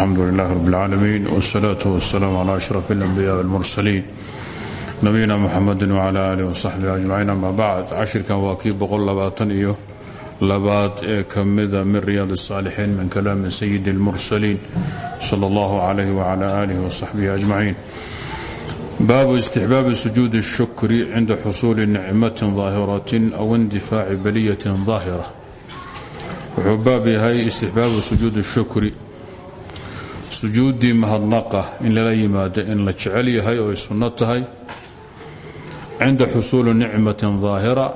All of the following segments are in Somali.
الحمد لله رب العالمين والصلاة والسلام على أشرف الأنبياء والمرسلين نبينا محمد وعلى آله وصحبه أجمعين أما بعد cashirkan waa kii boqol labaatan iyo labaad ee ka mida min riyaad الصاalixiin min kalaami sayidi الmursaliin salى اllah عalayh وعlى آlih وصaxbihi أجmaciin baabu istixbaabi sujuudi الshukri cinda xusuuli nicmatin ظaahiratin aw indifaaci baliyatin ظaahira wuxuu baab yahay istixbaabu sujuudi الshukri sujuuddii mahadnaqa in lala yimaado in la jecel yahay oo ay sunno tahay. Cinda xusuuli nicmatin daahira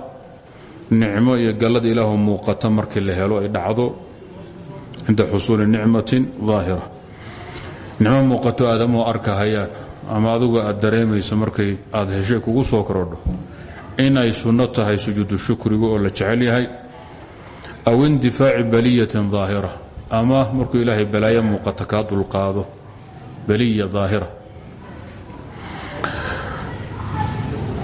nicmo iyo gallada ilaahu muuqata markii la helo ay dhacdo. Cinda xusuuli nicmatin daahira nicmo muuqato aadamuhu arkahayaan ama adugu aad dareemayso markay aad heshay kugu soo korodho. Inay sunno tahay sujuudu shukrigu oo la jecel yahay. Aw indifaaci baliyatin daahira ama markuu ilaahay balaayo muuqata kaa dulqaado baliya daahira.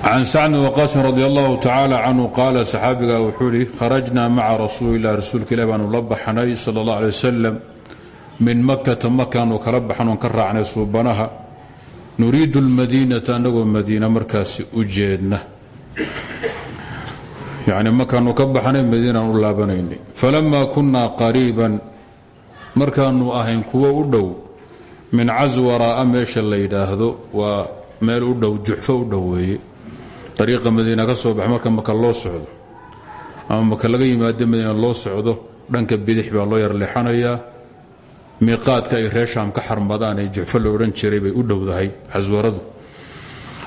Can sacd waqaasin radi allahu tacaala canhu qaala saxaabiga wuxuu ihi kharajnaa maca rasuuli lah rasuulka ilah baanu la baxnay sala allah alay wasalam min makata makaanu kala baxanoon ka raacnay suubanaha. Nuriidu lmadiinata annagoo madiina markaasi u jeedna. Yacni makaanu ka baxnay madiinaan u laabanaynay. Falamaa kunaa qariiban markaanu ahayn kuwo u dhow min caswaraa meesha la yidhaahdo waa meel u dhow juxfo u dhow dariiqa madiina ka soo bax marka maka loo socdo ama maka laga yimaado madiina loo socdo dhanka bidix baa loo yar leexanayaa miiqaadka ay reeshaam ka xarmadaan ee juxfo la odhan jiray bay u dhowdahay caswaradu.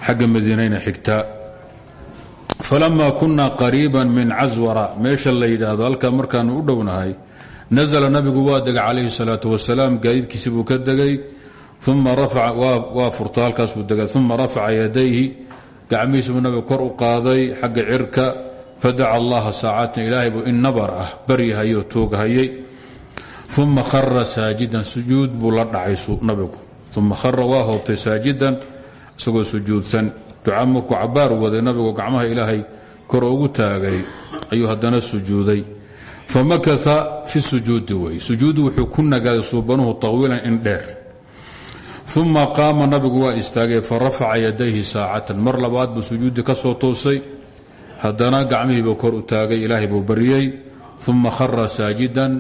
Xagga madiinayna xigtaa falamaa kunaa qariiban min caswara meesha la yidhaahdo markaanu u dhownahay nasla nabigu waa degay calayhi salaatu wasalaam gaadiidkiisi buu ka degay waa furta halkaas buu degay. Uma rafaca yadayhi gacmihiisi buu nabigu kor u qaaday xagga cirka fadaca allaha saacatan ilaahay buu in nabar ah baryahayay oo tooghayay uma khara saajidan sujuud buu la dhacay nabigu. Uma khara waa hoobtay saajidan isagoo sujuudsan. Duca markuu cabaar waday nabigu gacmaha ilaahay kor ugu taagay famakaa fi sujuudi wey. Sujuudi wuxuu ku nagaaday suubanuhu tawiilan in dheer. Uma qaama nabigu waa istaagay farafaca yadayhi saacatan. Mar labaad buu sujuuddii ka soo toosay. Haddana gacmihiibuu kor u taagay ilaahay buu baryey uma khara saajidan.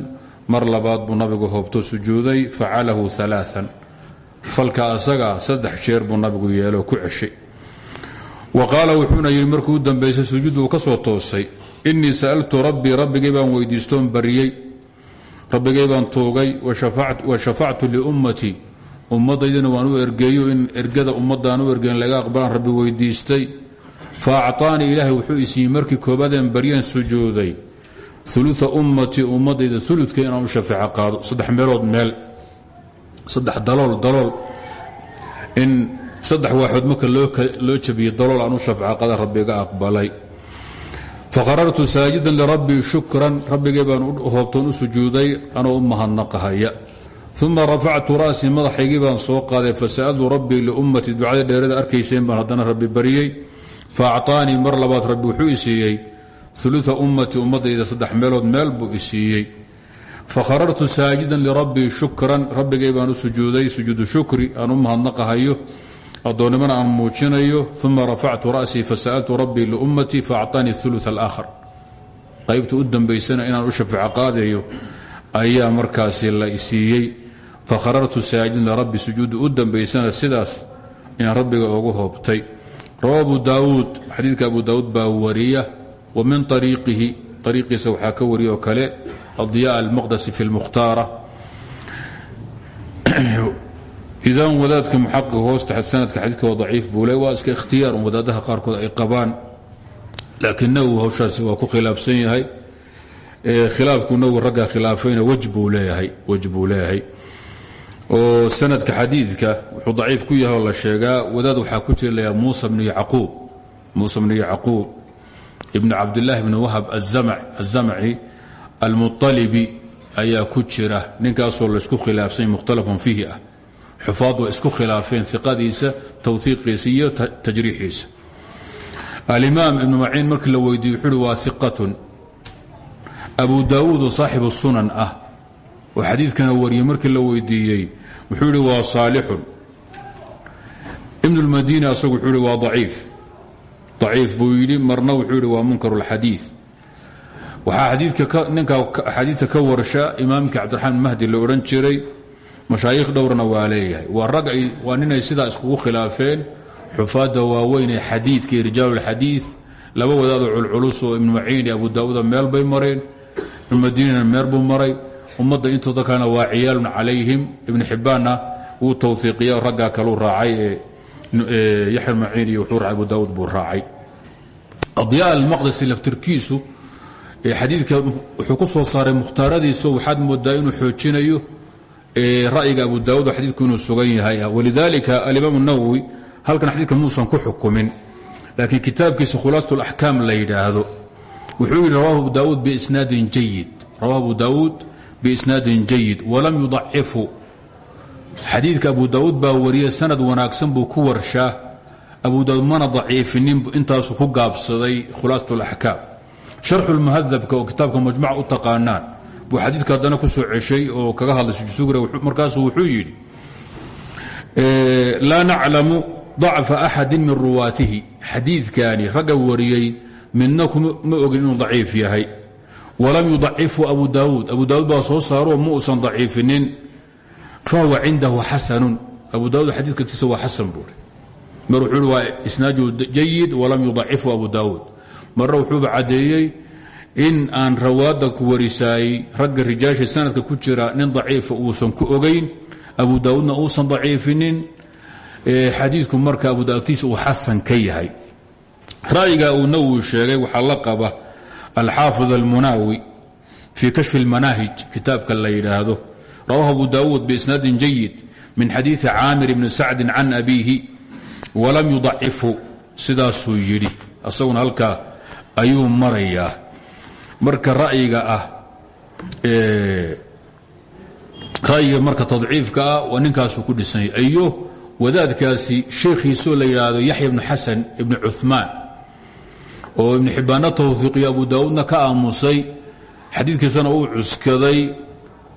Mar labaad buu nabigu hoobto sujuuday facalahu alaaan falka asaga saddex jeer buu nabigu yeelo ku ceshay wa qaala wuxuuna yidhi markuu u dambaysay sujuudda uu ka soo toosay. Innii sa'altu rabbii rabbigay baan weydiistoon baryey rabbigay baan tuugay wa shafactu liummatii ummaddaydina waan u ergeeyo in ergada ummaddaan u ergeyn laga aqbalaan rabbi weydiistay. Fa acطaanii ilaahay wuxuu isiiyey markii koobaadeen baryeen sujuuday ulua ummatii ummaddayda uludka inaan u shafeeco qaado. Saddex meelood meel saddex dalool saddex waaxood marka loo jabiyey dalool aan u shafeeco qaada rabbiga aqbalay. Faqarartu saajidan lirabbii shukran rabbigay baan hoobtoon u sujuuday anoo u mahadnaqahaya uma rafactu ra'sii madaxaygii baan soo qaaday fasa'altu rabbii liummatii ducada dheerada arkayseen baan haddana rabbi baryey fa acطaanii mar labaad rabbi wuxuu i siiyey. Ulua ummatii ummadayda saddex meelood meel buu i siiyey. Fakharartu saajidan lirabbii shukran rabbigay baan u sujuuday sujuudu shukri aan u addoonnimana aan muujinayo uma rafactu ra'sii fasa'altu rabbii liummatii faacطanii ulu alaakhar. Qaybta u dambaysana inaan u shafeeco qaadayo ayaa markaasi la isiiyey fakharartu saajidan lirabbi sujuudda u dambaysana sidaas inaan rabbiga ugu hoobtay. Rawa abu daawuud abu daawuud baa wariya wa min ariiqihi ariiqiisa waxaa ka wariya oo kale adya almaqdasi fi lmukhtaara idan wadaadka muxaqiq hoosta sanadka xadiidka waa daciif buu le waa iska ikhtiyaar un wadaadaha qaarkood ay qabaan. Laakiin hawshaasi waa ku khilaafsan yahay. Khilaafku nawowi raggaa khilaafayna wej buu leeyahay wej buu oo sanadka xadiidka wuxuu daciif ku yahay la sheegaa wadaad waxaa ku jira muusa bnu yacquub. Muusa bnu yacquub ibn cabdillaahi bni wahab azamci almuطalibi ayaa ku jira. Ninkaasoo laysku khilaafsany mukhtalafun fiihi ah xufaad way isku khilaafeen iqadiisa tawhiiqiisa iyo tajriixiisa. Alimaam ibnu maciin markii la weydiiye wuxuu uhi waa iqatun abu daawuudu saaxibu sunan ah oo xadiidkana wariyey markii la weydiiyey wuxuu yidhi waa saalixun. Ibn اlmadini asagu wuxuu yidhi waa daciif. Daciif buu yidhi marna wuxuu yidhi waa munkar اlxadiid waxaa ninka axaadiidta ka warsha imaamkii cabdiraxmaan mahdi la odhan jiray mashaayikh dhowrna waa leeyahay. Waa rag ninay sidaa iskugu khilaafeen. Xufaadda waaweyn ee xadiidka iyo rijaal اlxadiid laba wadaadoo culculus oo ibnu maciin abu daawuuda meel bay mareen ibnumadiinina meel buu maray. Ummadda intooda kalena waa ciyaalun calayhim. Ibnu xibbaanna wuu towfiiqiya raggaa kaluu raacay ee yaxya maciin iyo wuxuu raacay abu daawuud buu raacay. Adiyaa almaqdisi laftirkiisu xadiidka wuxuu ku soo saaray mukhtaaradiisa waxaad moodaa inuu xoojinayo ra'yiga abu daawud xadiidku inuu sugan yahay walidaalika alimaam اnawowi halkan xadiidka muusan ku xukumin laakiin kitaabkiisa khulaasat اlaxkaam la yidhaahdo wuxuu yidhi rawahu abu daawuud biisnaadin jayid rawahu abu daawuud biisnaadin jayid walam yudacifu xadiidka abu daawuud baa wariyey sanad wanaagsan buu ku warshaa abu daawuud mana daciifinin intaasu ku gaabsaday khulaasat اlaxkaam sharxu lmuhadabka oo kitaabka majmuca u taqaanaan buu xadiidka haddana ku soo ceshay oo kaga hadlay sujsugre markaasuu wuxuu yidhi laa naclamu dacfa axadi min ruwaatihi. Xadiidkani ragga wariyey midna ma ogin inuu yahay. Walam yudacifu abu daawuud. Abu daawuud baa soo saaroo ma uusan daciifinin. Fahuwa cindahu xasanun. Abu daawud xadiidkatiisa waa xasan buuri mar wuxuu hi waa walam yudacifu abu daawuud. Marna wuxuuba in aan rawaadda ku warisaayey ragga rijaasha sanadka ku jira nin daciifa uusan ku ogayn abu daawuudna uusan daciifinin xadiidku marka abu daawudtiisa uu xasan ka yahay. Ra'yiga uu nawowi sheegay waxaa la qaba alxaafid almunaawi fii kashfi اlmanaahij kitaabka la yidhaahdo. Rawahu abu daawuud biisnaadin jayid min xadiidi caamir bni sacdi can abiihi walam yudacifu sidaasuu yidhi. Asaguna halkaa ayuu marayaa marka ra'yiga ah ra'yiga marka tadciifka ah waa ku dhisanyay iyo wadaadkaasi sheekhiisoo la yidhaahdo yaxya ibnu xasan ibnu oo ibnu xibbaanna tawfiiqiyo abu daawuudna ka aamusay xadiidkiisana uu cuskaday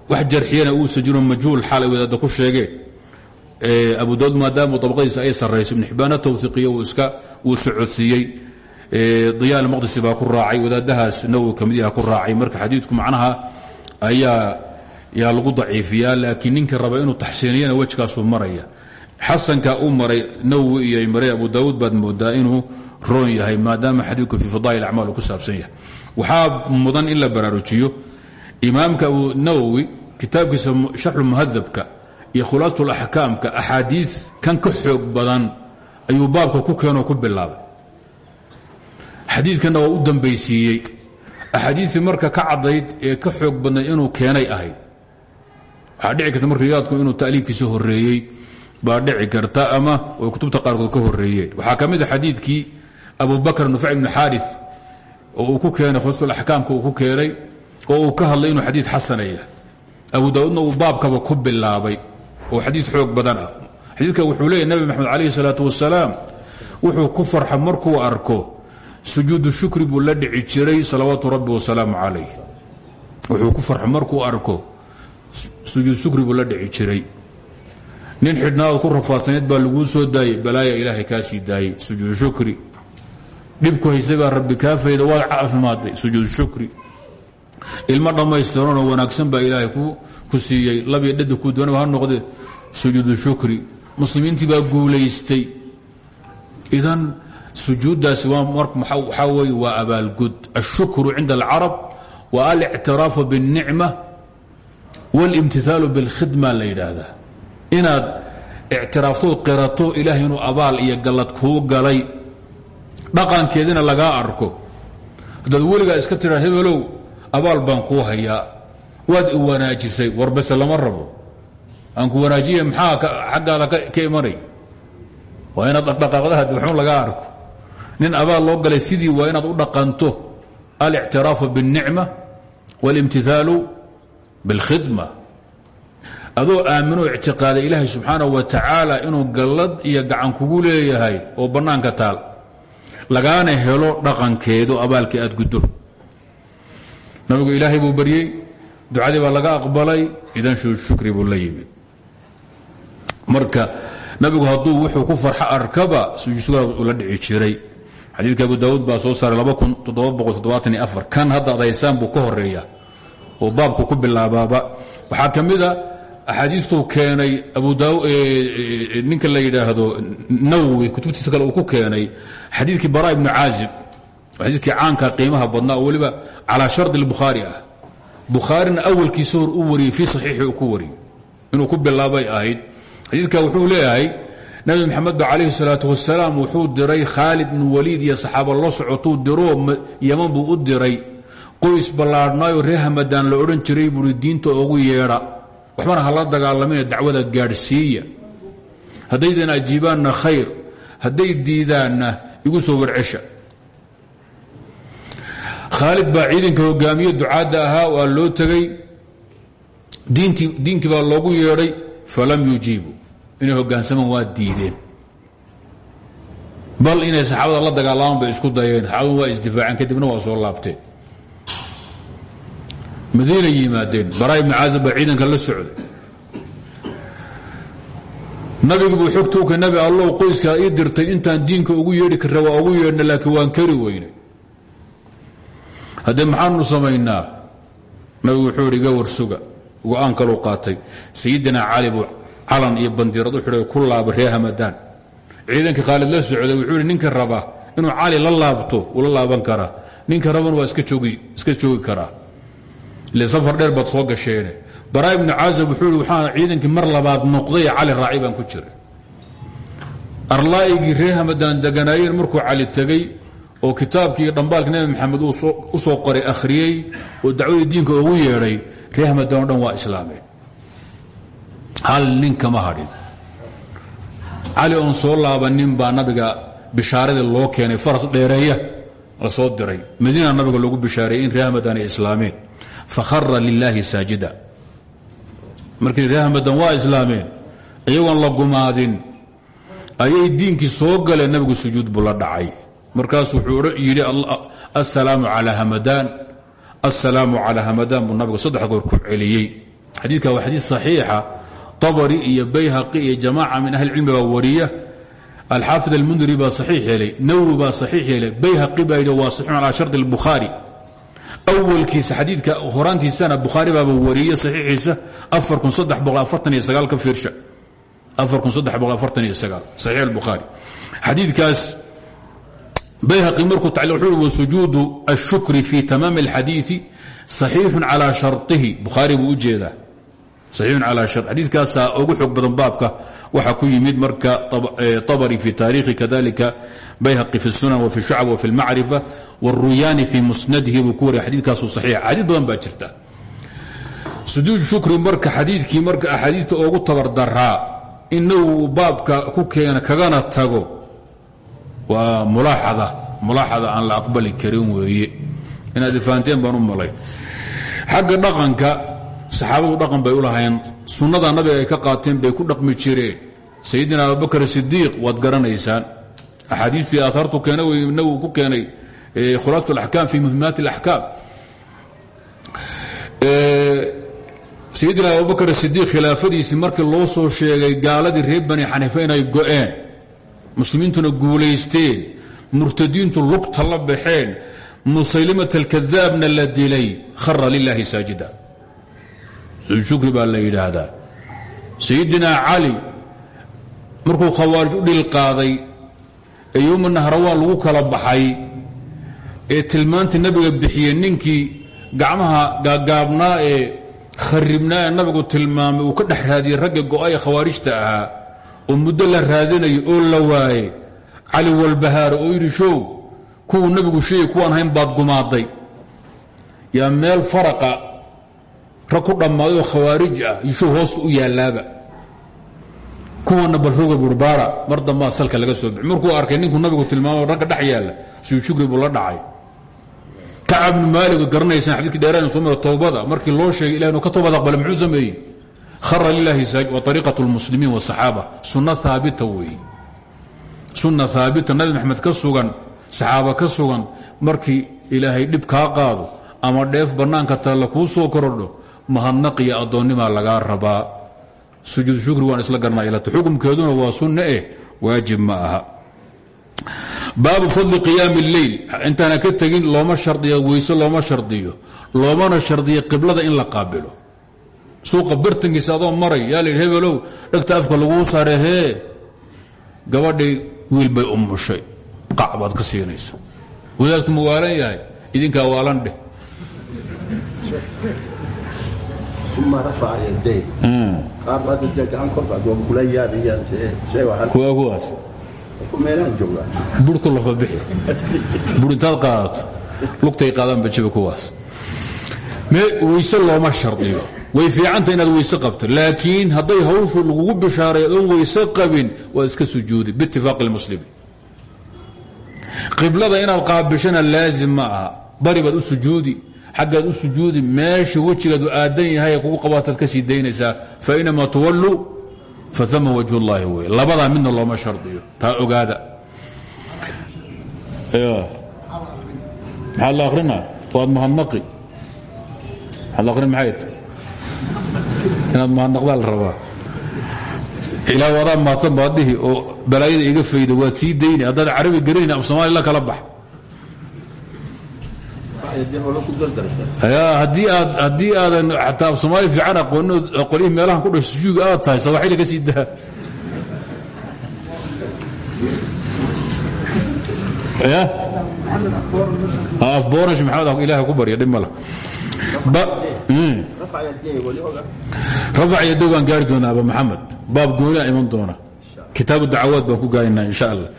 wax jarxiyana uusa jiro majhuul xaal ay wadaadda ku sheegeen abu daawud maadaama dabaqadiisa ay sarrayso ibnu xibbaanna tawfiiqiyo uu iska uu socodsiiyey diyaal maqdisi baa ku raacay wadaadahaas nawowi ka mid yaha ku raacay. Marka xadiidku macnaha ayaa yaa lagu daciifiyaa laakiin ninkii raba inuu taxsiiniyana wejkaasuu maraya. Xasanka u maray nawowi iyo maray abu daawuud baad moodaa inuu roon yahay maadaama xadiidku fii fadaa'il acmaal uu ku saabsan yahay. Waxaa mudan in la baraarujiyo imaamka abu nawowi kitaabkiisa sharxulmuhadabka iyo khulaasatu axkaamka axaadiid kan ka xoog badan ayuu baabka ku keenoo ku bilaabay xadiidkanna waa u dambaysiiyey. Axaadiidii marka ka caddayd ee ka xoog badnayd inuu keenay ahayd waxaa dhici karta marka riyaadku inuu ta'liifkiisa horreeyey baa dhici karta ama kutubta qaarkood ka horreeyeen waxaa ka mid a xadiidkii abubakr ibnu xaari oo ku keenay khulasatul axkaamka uu ku keenay oo uu ka hadlay inuu xadiid xasanaya abu daawuudna uu baabkaba ku bilaabay oo xadiid xoog badan ah. Xadiidka wuxuu leeyahy nabi maxamed calayhi salaatu wasalaam wuxuu ku farxa markuu arko sujuudu shukri buu la dhici jiray salawaatu rabbi wasalaamu calayh. Wuxuu ku farxo markuu arko sujuud shukri buu la dhici jiray. Nin xidhnaad ku rafaadsaneed baa laguu soo daayey balaaya ilaahay kaa sii daayey shukri. Dhibku haysay rabbi kaa fayda waad caafimaaday sujuud shukri. Ilmo dhammaystiranoo wanaagsan baa ilaahay ku siiyey labiyo dhadi kuu doonaba ha noqde sujuudu shukri. Muslimiintii baa guulaystay. Idan sujuuddaasi waxaa weye waa abaalgud ashukru cinda alcarab wa alictiraafu biاlnicma waاlimtihaalu biاlkhidma la yidhaahdaa inaad ictiraaftood qirato ilaahay inuu abaal iyo gallad kuu galay dhaqankeedina lagaa arko haddaad weligaa iska tiraa hebelow abaal baan kuu hayaa waad i wanaajisay warbase lama rabo aan ku wanaajiye maxaa xaggaada ka imanay waa inaad dhaqdhaqaaqdaha waxun lagaa arko nin abaal loo galay sidii waa inaad u dhaqanto alictiraafu biاlnicma waاlimtihaalu biاlkhidma adoo aaminoo ictiqaaday ilaahay subxaanahu wa tacaala inuu gallad iyo gacan kugu leeyahay oo bannaanka taal lagaana helo dhaqankeedu abaalkii aad guddo nabigu ilaahay buu baryey ducadii baa laga aqbalay idan shukri buu la yimid marka nabigu hadduu wuxuu ku farxo arkaba sujuudsugaa ula dhici jiray xadiidka abu daawuud baa soo saaray kan hadda adaysaan buu ka horreeya oo baabku ku bilaabaaba. Waxaa ka mida axaadiistuu keenay ninka la yidhaahdo nawowi kutubtiisa kale uu ku keenay xadiidkii bara ibnu caazib xadiidkii caanka qiimaha badnaa oo weliba calaa shardi اlbukhaari ah. Bukhaarina awalkiisa hor u wariyey fii saxiixi uu ku wariyey. Inuu ku bilaabay ahayd. Xadiidka wuxuu leeyahay nabi maxamed ba calayhi salaatu wasalaam wuxuu diray khaalid bnu waliid iyo saxaaba la socotuu diroo yaman buu u diray. Qoys ballaadhnaayoo reer hamadaan la odhan jiray buuri diinta ugu yeedha. Waxbana hala dagaalamina dacwada gaadhsiiya. Haddaydan ajiibaanna khayr hadday diidaanna igu soo warcesha. Khaalid baa ciidanka hogaamiye ducaadda ahaa waa loo tegey diinkii baa loogu yeedhay falam yujiibu inay hogaansamaan waa diideen bal inay saxaabada la dagaalamaan bay isku dayeen. Saxaabadu waa isdifaaceen kadibna waa soo laabteen madiinay yimaadeen. Baraa ibni caazib baa ciidanka la socday. Nabigu buu xogtuuka nabi allow qoyskaa ii dirtay intaan diinka ugu yeedhi karra waa ugu yeedhna laakiin waan kari weynay haddee maxaanu samaynaa? Nabigu wuxuu idhi iga warsuga. Go'aan kaluu qaatay. Sayidina cali buu calan iyo bandiirad u xidhay ku laaba reer hamadaan. Ciidankii khaalid la socday wuxuu ninka raba inuu cali la laabto wuu la laaban karaa ninka rabana waa iska joogi karaa ile safar dheer baad soo gasheene. Baraa ibnu caazab wuxuu waxaan ciidankii mar labaad noqday cali raaci ku jiray. Arlaa'igii reer hamadaan deganaayeen markuu cali tegey oo kitaabkii iyo dhambaalka nebi maxamed u soo qoray akhriyey oo dacwadii diinka ugu yeedhay reer hamadaan dhan waa islaameen hal nin kama hadhin cali oon soo laabanin baa nabiga bishaaradii loo keenay faras dheereeya la soo diray. Madiina nabiga loogu bishaareeyey in reer hamadaan ay islaameen. Fakhara lilaahi saajida. Markii reer hamadaan waa islaameen iyagoon la gumaadin ayay diinkii soo galeen nabigu sujuud buu dhacay. Markaas wuxuu yidhi asalaamu calaa hamadaan assalaamu calaa hamadaan buu nabigu saddex goor ku celiyey. Xadiidka waa xadiid saxiixa abri iyo bayhaqi iyo jamaaca min ahli cilmi baa wariya. Alxaafid almundiri baa saxiix yeelay nawowi baa saxiix yeelay bayhaqi baa yidhi waa saxiixun calaa shardi albukhaari awalkiisa xadiidka horaantiisana bukhaari baaba wariye saxiixiisa. Ka fiirsha. Xadiidkaas bayhaqi markuu tacliq wuxuu uhi wasujuudu ashukri fi tamaami alxadiidi saxiixun calaa sharطihi bukhaari buu u jeedaa saxiixun calaa shar. Xadiidkaasaa ugu xoog badan baabka waxaa ku yimid marka abari fi taariikhi kadalika bayhaqi fi sunan wa fi shucab wa fi lmacrifa wاruyaani fii musnadihi buu ku warya xadiidkaasuu saxiixa xadiid badan baa jirta. Sujuud shukri marka xadiidkii marka axaadiidta ugu tabardaraa inuu baabka ku keena kagana tago waa mulaaxada mulaaxada aan la aqbali karin weeye. Inaad ifahanteen baan u malay. Xagga dhaqanka saxaabadu dhaqan bay u lahaayeen. Sunnada nabiga ay ka qaateen bay ku dhaqmi jireen. Sayidina abubakr sidiiq waad garanaysaan. Axaadiistii aaaartu keena nabigu ku keenay khulaasat alaxkaam fi muhimaat alaxkaam sayidina abubakr sidiiq khilaafadiisii markii loo soo sheegay gaaladii reer bani xaniifa inay go'een muslimiintuna guulaysteen murtadiintu lugta la baxeen musaylimat alkadaabna la dilay khara lilaahi saajida shukri baa la yidhaahdaa. Sayidina cali markuu khawaarij u dhil qaaday ee yowma nahrawaan lagu kala baxay ee tilmaantii nabiga bixiyey. Ninkii gacmaha gaagaabnaa ee kharibnaa ee nabigu tilmaamay uu ka dhex raadiyey ragga go'ay khawaarijta ahaa oo muddo la raadinayo oo la waaye cali walbahaare oo yidhi show kuwuu nabigu sheegay kuwaan hayn baad gumaaday. Yaa meel faraqa rag ku dhammaadayoo khawaarij ah yishow hoosta u yaalaaba. Kuwana balroga burbaara mar dambaa salka laga soo bixi. Markuu arkay ninkuu nabigu tilmaamo ragga dhex yaalla. Suujugri buu la dhacay. Kacab bnu maalig ood garanaysaan dheeraan soo mara towbada markii loo sheegay ilah inuu ka toobad aqbala muxuu sameeyey? Khara lilahi wa ariiqat lmuslimiin wasaxaaba sunna haabita weeye sunna haabita nabi maxamed ka sugan saxaaba ka sugan markii ilaahay dhib kaa qaado ama dheef bannaanka taalla kuu soo korodho mahadnaqiyo addoonnimaa lagaa rabaa. Sujuud shukri waan isla garanaa ilata xukumkeeduna waa sunne eh. Waajib ma aha. Baabu fadli qiyaami اleyl intaana ka tegin looma shardiyo weyse looma shardiyo. Loomana shardiyo qiblada in la qaabilo. Suuqa bartankiisa adoo maray. Yaa layidhi hebelow dhegta afka laguu saare hee. Gabadhii wiil bay umushay qac ka siinaysa wadaadku ma yahay? Idinkaa waalan dheh uma rafaca yaday qaar dadka gacan korbaad waa kula yaabayaan kuwaas ku meelaan joogaa burku lafa bixi bur intaad qaadato lugtay qaadaan bajiba kuwaas weyse looma shardiyo way fiicanta inaad weyse qabto laakiin hadday hawshu lagugu bishaaray adoon weyse qabin waad iska sujuudi biitifaaqi lmuslimi qiblada inaad qaabishana laazim ma aha. Bari baad u sujuudi xaggaad u sujuudi meesha wejigaadu aadan yahay kugu qabaataad ka sii daynaysaa fainamaa tuwalluu faama wajh llahi wey labadaa midna looma shardiyo. Taa ogaada. Maxaa la akrina waad mahadnaqi maxaad la akrin maxay tahay inaad mahadnaqdaa la rabaa. Ilaa wadaa mahadsan baad dhihi oo balaayada iga fayda waad sii dayni. Haddaad carabi garayni af soomaali la kala bax haddii aad haddii aadan xataa soomaali fiican aqooni qolyihii meelahan ku dhasho sujuuga aad tahay sawaxili ka sii daa. Ya afborash maxamed ilaah ku barya dhib mala rafac iyo dogaan gaari doona aba maxamed. Baab gooniaa iman doona. Kitaabu dacawaad baan ku gaaraynaa insha allah.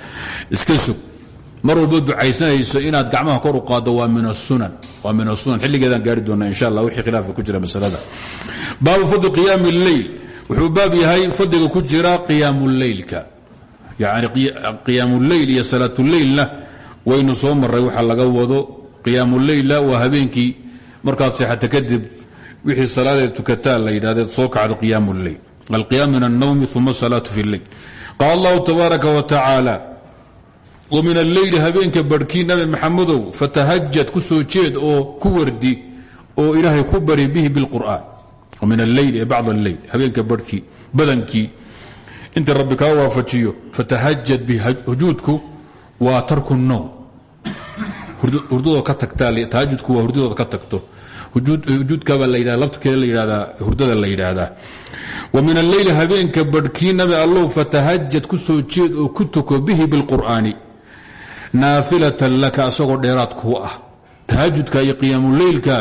Iska sug mar ducaysanayso inaad gacmaha kor u qaaddo waa min asunan waa min asunan xilligeedaan gaari doonaa insha allah wixii khilaafka ku jira masalada. Baabu fadli qiyaami اleyl wuxuu baab yahay fadliga ku jira qiyaamu leylka yani qiyaamu leyl iyo salaatuleylna waynu soo maray waxa laga wado qiyaamu leyla waa habeenkii markaad seexata kadib wixii salaadeed tukataa la yidhahdeed soo kacdo qiyaamu leyl alqiyaam min annawmi uma asalaatu fi lleyl qaala allahu tabaaraka wa tacaala wmin alleyli habeenka barhkii nabi maxamedow fatahajad ku soo jeed oo ku wardi oo ilaahay ku bari bihi bilqur'aan. Min alleyl bacd alleyl habeenka barhkii badankii. Inta rabbi kaa waafajiyo fatahajad bihi hujuudku waa tarku nowm hurdadoo ka tagtatahajudku waa hurdadooda ka tagto. Yidhahda laftirkeeda la yidhahdaa hurdada la yidhaahdaa wa min alleyli habeenka barhkii nabi allow fatahajad ku jeed oo ku tuko bihi bilqur'aani naafilatan laka asagoo dheeraad kuu ah. Tahajudka iyo qiyaamuleylka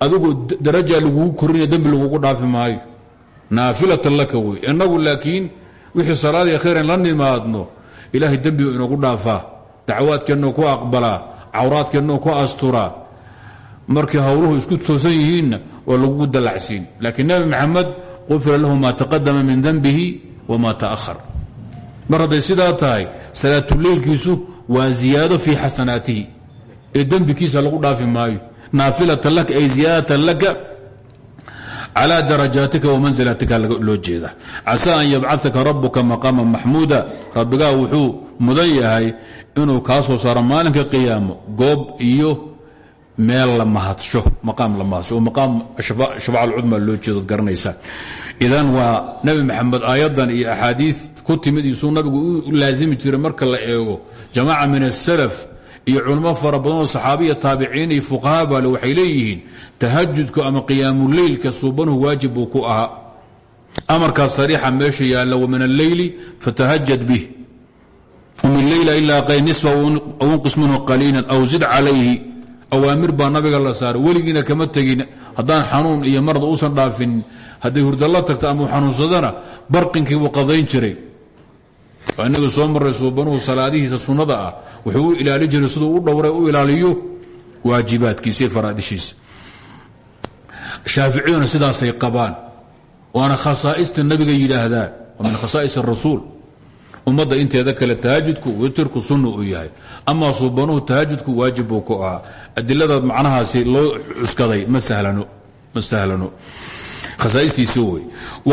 adigoo daraja lagugu korinaya dembi lagugu dhaafi maayo. Naafilatan laka wey inagu laakiin wixii salaadii khayran la nimaadno ilaahay dembigu inoogu dhaafaa dacwaadkeennoo ku aqbalaa cawraadkeennoo ku asturaa markii howluhu isku toosan yihiinna waa lagugu dalacsiin laakiin nabi maxamed qufira lahu ma taqadama min denbihi wma taahar mar hadday sidaa tahay salaatuleylkiisu waa ziyaado fii xasanaatihi ee dembikiisa lagu dhaafi maayo. Naafilatan laka ay ziyaadatan laka calى darajaatika wamanzilatika loo jeeda casa an yabcaka rabuka maqaama maxmuuda. Rabbigaa wuxuu mudan yahay inuu kaa soo saaro maalinka qiyaamo goob iyo meel la mahadsho maqaam la mahadsho oo maqaam shafaca alcudma loo jeedood garanaysaa idan waa nebi maxamed aayadan iyo axaadii ku timid isuu nabigu u laazimi jiray marka la eego jamaaca min asalaf iyo culmo fara oo saxaabiya taabiciin iyo fuqaha baale waxay leeyihiin tahajudku ama qiyaamuleylka suubanuhu waajib ku ahaa. Amarkaas sariixa meesha yaalla wamin alleyli fatahajad bih. Min leyla ilaa qay nisfa aw unqis minhu qaliilan aw zid calayhi. Awaamir baa nabiga la saaray weligiina kama tegin haddaan xanuun iyo marad uusan dhaafin hadday hurdalla tagto ama u xanuunsadana barqinkii buu qadayn jiray inaga soo maray suubanuhu salaadihiisa sunnada ah wuxuu u jiray siduu u dhowray u ilaaliyo waajibaadkiisa iyo faraadishiisa shaaficiyuna sidaasay qabaan waana khasaa'ista nabiga yidhaahdaan waa min khasaa'is arasuul ummadda inteeda kale tahajudku witirku sunna uu yahay amaa suubanuhu tahajudku waajib buu ku ahaa. Adilada macnahaasi loo cuskaday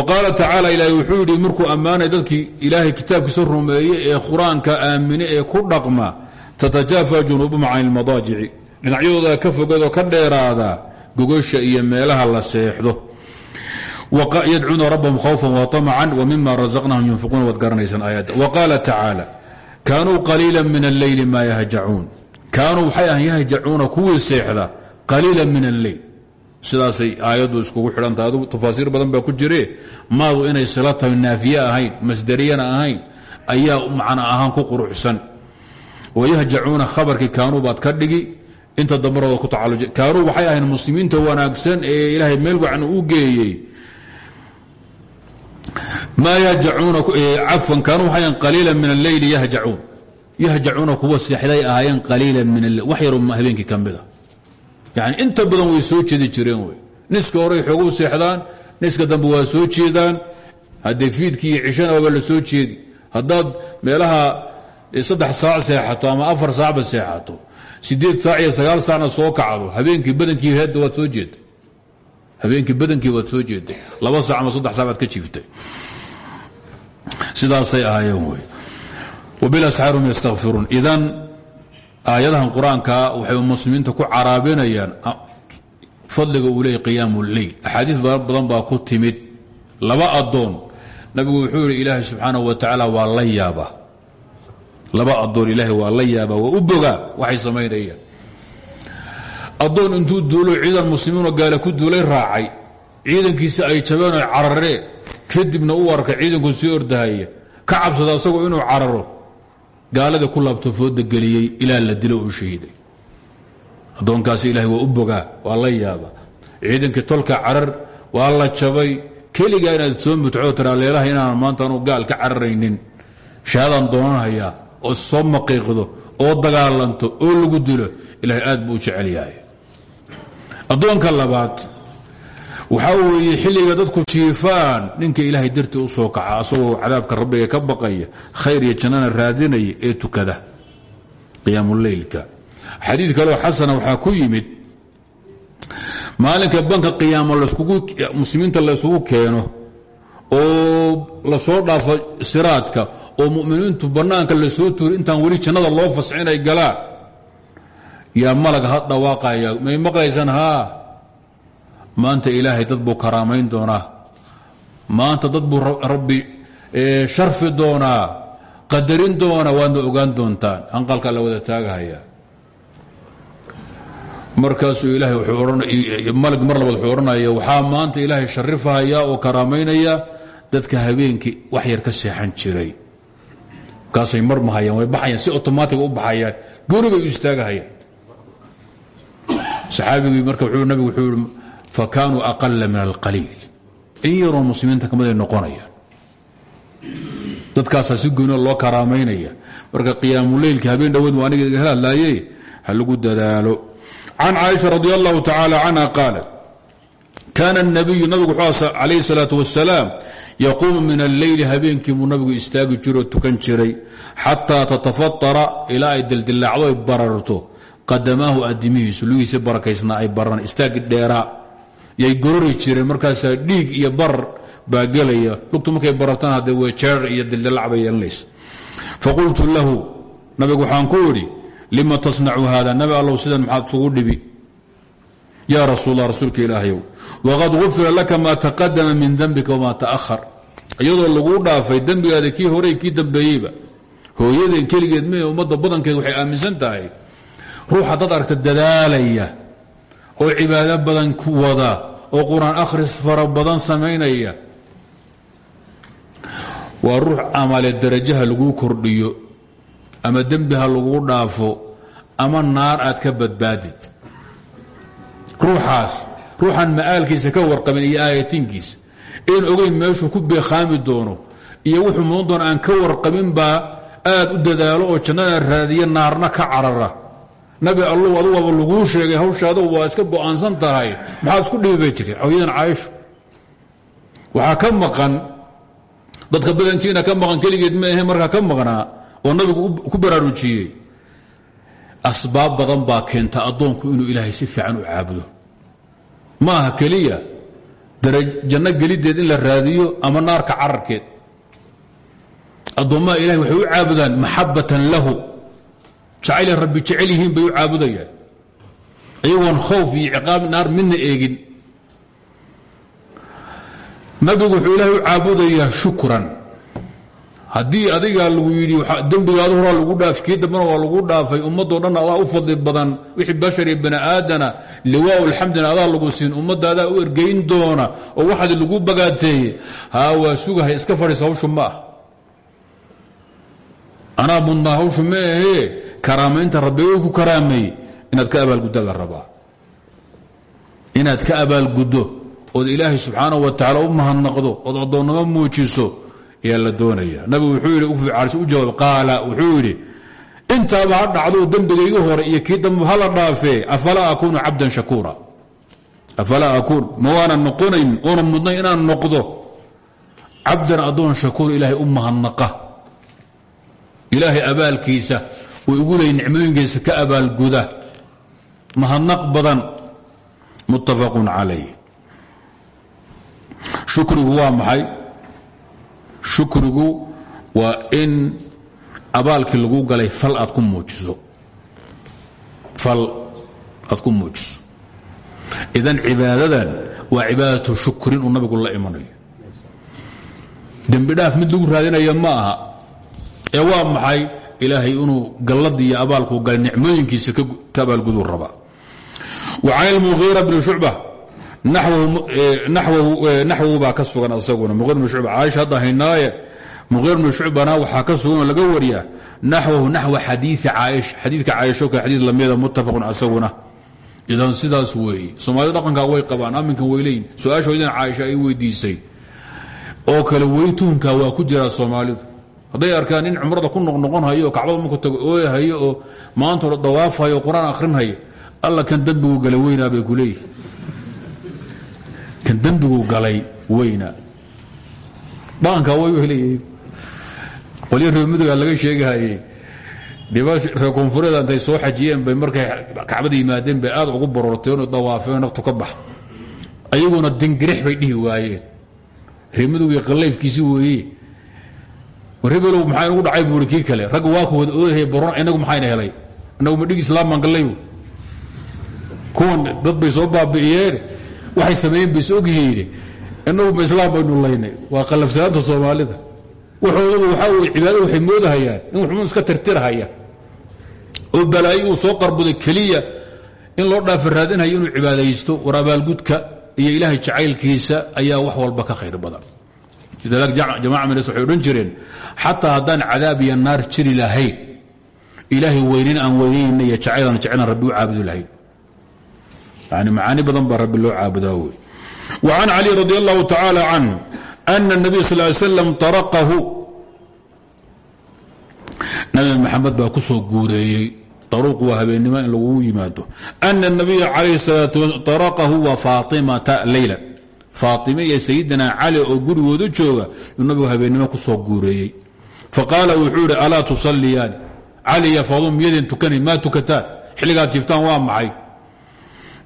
qaala tacaala ilaahay wuxuu yidhi markuu ammaanay dadkii ilaahay kitaabkiisa rumeeye ee qur'aanka ee ku dhaqma tatajaafa junuubum can ilmadaajici dhinacyadooda ka fogadoo ka dheeraada gogosha iyo meelaha la seexdo. Yadcuuna rabbahum khawfan waطamcan wmima razaqnahum yunfiquuna waad garanaysaan aayadda. Waqaala tacaala kaanuu qaliila min alleyli maa yahjacuun. Kaanuu waxay ahan yahjacuuna kuwii seexda qaliila min alleyl sidaasay aayaddu iskugu xidhantahay adu tafaasiir badan baa ku jire. Maadu inay sila tahay naafiye ahayn masdariyana ahayn ayaa macna ahaan ku quruxsan. Wayahjacuuna khabarkii kaanuu baad ka dhigi inta dambarooda ku tacaluj kaanuu waxay ahayn muslimiinta wanaagsan ee ilaahay meel wacan u geeyey. Maa yahjacuuna cafwan kaanuu waxay ahayn qaliila min alleyli yahjacuun. Yahjacuuna kuwa seexday ahaayeen qaliila min wax yaroo habeenkii ka mida yani inta badan way soo jeedi jireen wey niska horey xoogu seexdaan niska dambe waa soo jeedaan. Haddee fiidkii iyo cishana waaba la soo jeedi. Haddaad meelaha saddex saac seexato ama afar saacba seexato sideed saac iyo sagaal saacna soo kacdo habeenkii badankii heedda waad soo jeeday. Habeenkii badankii waad soo jeeday. Laba saac ama saddex sac baad ka jiiftay. Sidaasay ahaayeen wey wabilasxaar hum yastakfiruun idan aayadahan qur'aanka waxay muslimiinta ku caraabinayaan fadliga uu leeyay qiyaamu leyl axaadiis badan baa ku timid. Laba adoon nabigu wuxuu yidhi ilaahay subxaanahu wa tacaala waa la yaabaa. Laba adoon ilaahay waa la yaabaa waa u bogaa. Waxay samaynayaan. Addoon intuu duulo ciidan muslimiinoo gaale ku duulay raacay. Ciidankiisi ay jabeen oy carareen kadibna u arka ciidanku sii ordahaya ka cabsada asagoo inuu cararo gaalada ku laabto fooda geliyey ilaa la dilo uu shahiiday addoonkaasi ilaahay waa u bogaa waa la yaaba ciidankii tolka carar waa la jabay. Keligaa inaad soo mutxoo tiraa leelaha inaanan maanta anu gaal ka cararaynin. Shahaadaan doonanhayaa oo soo maqiiqdo oo dagaalanto oo lagu dilo ilaahay aad buu u jecel yahay. Addoonka labaad waxaa weeye xilliga dadku jiifaan ninka ilaahay dartii u soo kaca asagoo cadaabka rabbiga ka baqaya khayr iyo jannana raadinaya ee tukada. Qiyaamuleylka xadiid kaleo xasana waxaa ku yimid maalinka banka qiyaamo muslimiinta laysugu keeno oo la soo dhaafo siraadka oo muminiintu bannaanka la soo tuuri intaan weli jannada loo fasxin ay galaan. Yaa malag ha dhawaaqaya may maqlaysaan haa maanta ilaahay dad buu karaamayn doonaa. Maanta dad buu rabbi sharfi doonaa qadarin doonaa waadna ogaan doontaan. Hanqalkaa la wada taagahaya. Markaasuu ilaahay malag mar labaad wuxuu odhanaya waxaa maanta ilaahay sharifahaya oo karaamaynaya dadka habeenkii wax yar ka seexan jiray. Markaasay marmahayaan way baxayaan si otomaatig u baxayaan. Goonibay u istaagahayaan saxaabigii marka nabigu wuxuu fakaanuu aqala min alqaliil in yaroo muslimiinta kamiday noqonayaan dadkaasaa si goonio loo karaamaynaya marka qiyaamuleylka habeen dhoweed waa aniga iga hadlaaye ha lagu dadaalo can caaisha radi allahu tacaala canha qaalat kaana الnabiyu nabigu wuxuu calayhi الsalaaة wasalaam yaquumu min alleyli habeenkii buu nabigu istaagi jiro oo tukan jiray xataa tatafatara ilaa ay dildilaacdo ay bararto qadamaahu adimihiisu lugihiisi barakaysnaa ay baran istaagi dheeraa yay gorori jireen markaasaa dhiig iyo barar baa gelaya. Lugtu markay barartaan haddee wejeer iyo dildilac bay yeelanaysa. Faqultu lahu nabigu waxaan ku idhi lima tasnacu hada nabi allow sidan maxaad isugu dhibi? Yaa rasuulla rasuulka ilaahayow waqad gufira laka maa taqadama min dembika wamaa ta'ahar iyadoo laguu dhaafay dembigaada kii horey kii dambeeyeyba hooyadeen keligeed mee ummadda badankeed waxay aaminsan tahay ruuxa dad aragta dadaalaya oo cibaado badan ku wada oo qur'aan akhris fara badan samaynaya. Waa ruux amale darajaha laguu kordhiyo ama dembi ha laguu dhaafo ama naar aad ka badbaadid. Ruuxaas ruuxan ma'aalkiisa ka warqabin iyo aayatinkiisa een ogeyn meeshuu ku beekhaami doono iyo wuxuu mudan doona aan ka warqabin baa aad u dadaalo oo jannada raadiya naarna ka carara nabi allow adu waaba laguu sheegay hawshaada waa iska go'aansan tahay. Maxaad isku dhibi bay jirtay hooyadan caaisho waxaa ka maqan dadka badankiina ka maqan keligeed ma ahe markaa ka maqnaa oo nabigu ku baraarujiyey. Asbaab badan baa keenta addoonku inuu ilaahay si fiican u caabudo. Ma aha keliya janno gelideed in la raadiyo ama naarka cararkeed. Addoommaha ilahay waxay u caabudaan maxabatan lahu jacaylay rabbi jecel yihiin bay u caabudayaan. Iyagoon khowf iyo ciqaab naar midna eegin. Nabigu wuxuu ilaahay u caabudayaa shukran. Haddii adiga lagu yidhi dembigaada horaa lagu dhaaf dambana waa lagu dhaafay ummadoo dhan adaa u fadli badan wixii bashar iyo bani aadana liwaa lxamdina adaa lagu siin ummadda u ergayn doona oo waxaad lagu bagaateeye haa waa sugahay iska fadhiisa hawshu ma ah. Anaa karaamaynta rabbigay ku karaameey inaad ka abaalgudda la rabaa. Inaad ka abaalguddo ood ilaahay subxaanahu wa tacaala u mahadnaqdo ood addoonnimo muujiso ayaa la doonaya. Nabigu wuxuu yidhi caarsi u jawaab qaala wuxuu yidhi intaaba ha dhacdo dembigayga hore iyo kii dambe hala dhaafee afalaa akuunu cabdan shakuura? Afalaa akuun ma waanan noqonayn oonan mudnayn inaan noqdo. Cabdan addoon shakuur ilaahay u mahadnaqa ilaahay abaalkiisa way ugu leey nicmooyinkiisa ka abaalguda mahadnaq badan muttafaqun calayh. Shukrigu waa maxay? Shukrigu waa in abaalkii lagu galay fal aad ku muujiso. Fal aad ku muujiso. Idan cibaadadan waa cibaadatu shukrin uu nabigu la imanayo. Dembi dhaaf mid lagu raadinaya ma aha ee waa maxay ilaahay inuu galladii iyo abaalkuu galay nicmooyinkiisa ka abaalguduu rabaa wa can ilmuhiira bni shucba naxwahu baa ka sugan asaguna. Muir bn shucba caaisha hadda haynaaye. Muhiir bnu shucbana waxaa ka sugan oo laga wariyaa naxwahu naxwa xadiii caaisha xadiidka caaisho ka xadiid lamida muttafaqun asaguna. Idan sidaas weeye. Soomaalida dhaqankaa way qabaan aminkan way leeyihiin su'aashoodan caaisha ay weydiisay. Oo kale weli tuhunkaa waa ku jiraa soomaalidu hadday arkaan nin cumrada ku noqnoqon hayo oo kacbada marku tago ooyahayo oo maantao dawaafhayo o qur'aan alla kan dembigu gala weynaa bay ku kan dembigu galay weyna dhaqankaa way leeyihiin qolyo reer muduga laga sheegahaye reer koonfureed intay soo xajiyeen bay markay kacbada yimaadeen bay aad ugu baroorteenoo dawaafeen naftu ka bax. Ayaguna dingirix bay dhihi waayeen. Reer muduga qallayfkiisi weeye rebelow maxaa inugu dhacay buuri kii kale? Ragga waa ku wada ooyahay baroon inagu maxayna helay? Inagu ma dhig islaam baan gallaybu? Kuwan dad bay soo baabi'iyeen waxay sameeyeen bay is ogyihiin. Inagu ma islaam baynu laynay. Waa qallafsanaanta soomaalida. Waxoodagu waxaa weye cibaadada waxay moodahayaan in waxuun iska tirtirhaya oo balaayo uu soo qarbuday keliya in loo dhaafa raadinhayo inuu cibaadaysto war abaalgudka iyo ilaahay jacaylkiisa ayaa wax walba ka khayr badan jamaca minas waxay odhan jireen xataa haddaan cadaab iyo naar jiri lahayn ilaahay weynin aan weynayna iyo jacaylaan jeclaan rabbi u caabudi lahayn yani macaani badan baa rabbi loo caabudaa wey wa can cali radi allahu tacaala canhu ana الnabiy sal ly slam taraqahu nabi maxamed baa ku soo guureeyey taruuq waa habeennimo in lagugu yimaado ana الnabiya calayh الsalaa taraqahu wa faatimata leyla faaime iyo sayidina cali oo gurigooda jooga yuu nabigu habeennimo ku soo guureeyey faqaala wuxuu idhi alaa tusaliyaani cali iyo faadum miyadeen tukanayn maa tukataan? Xilligaad jiftaan waa maxay?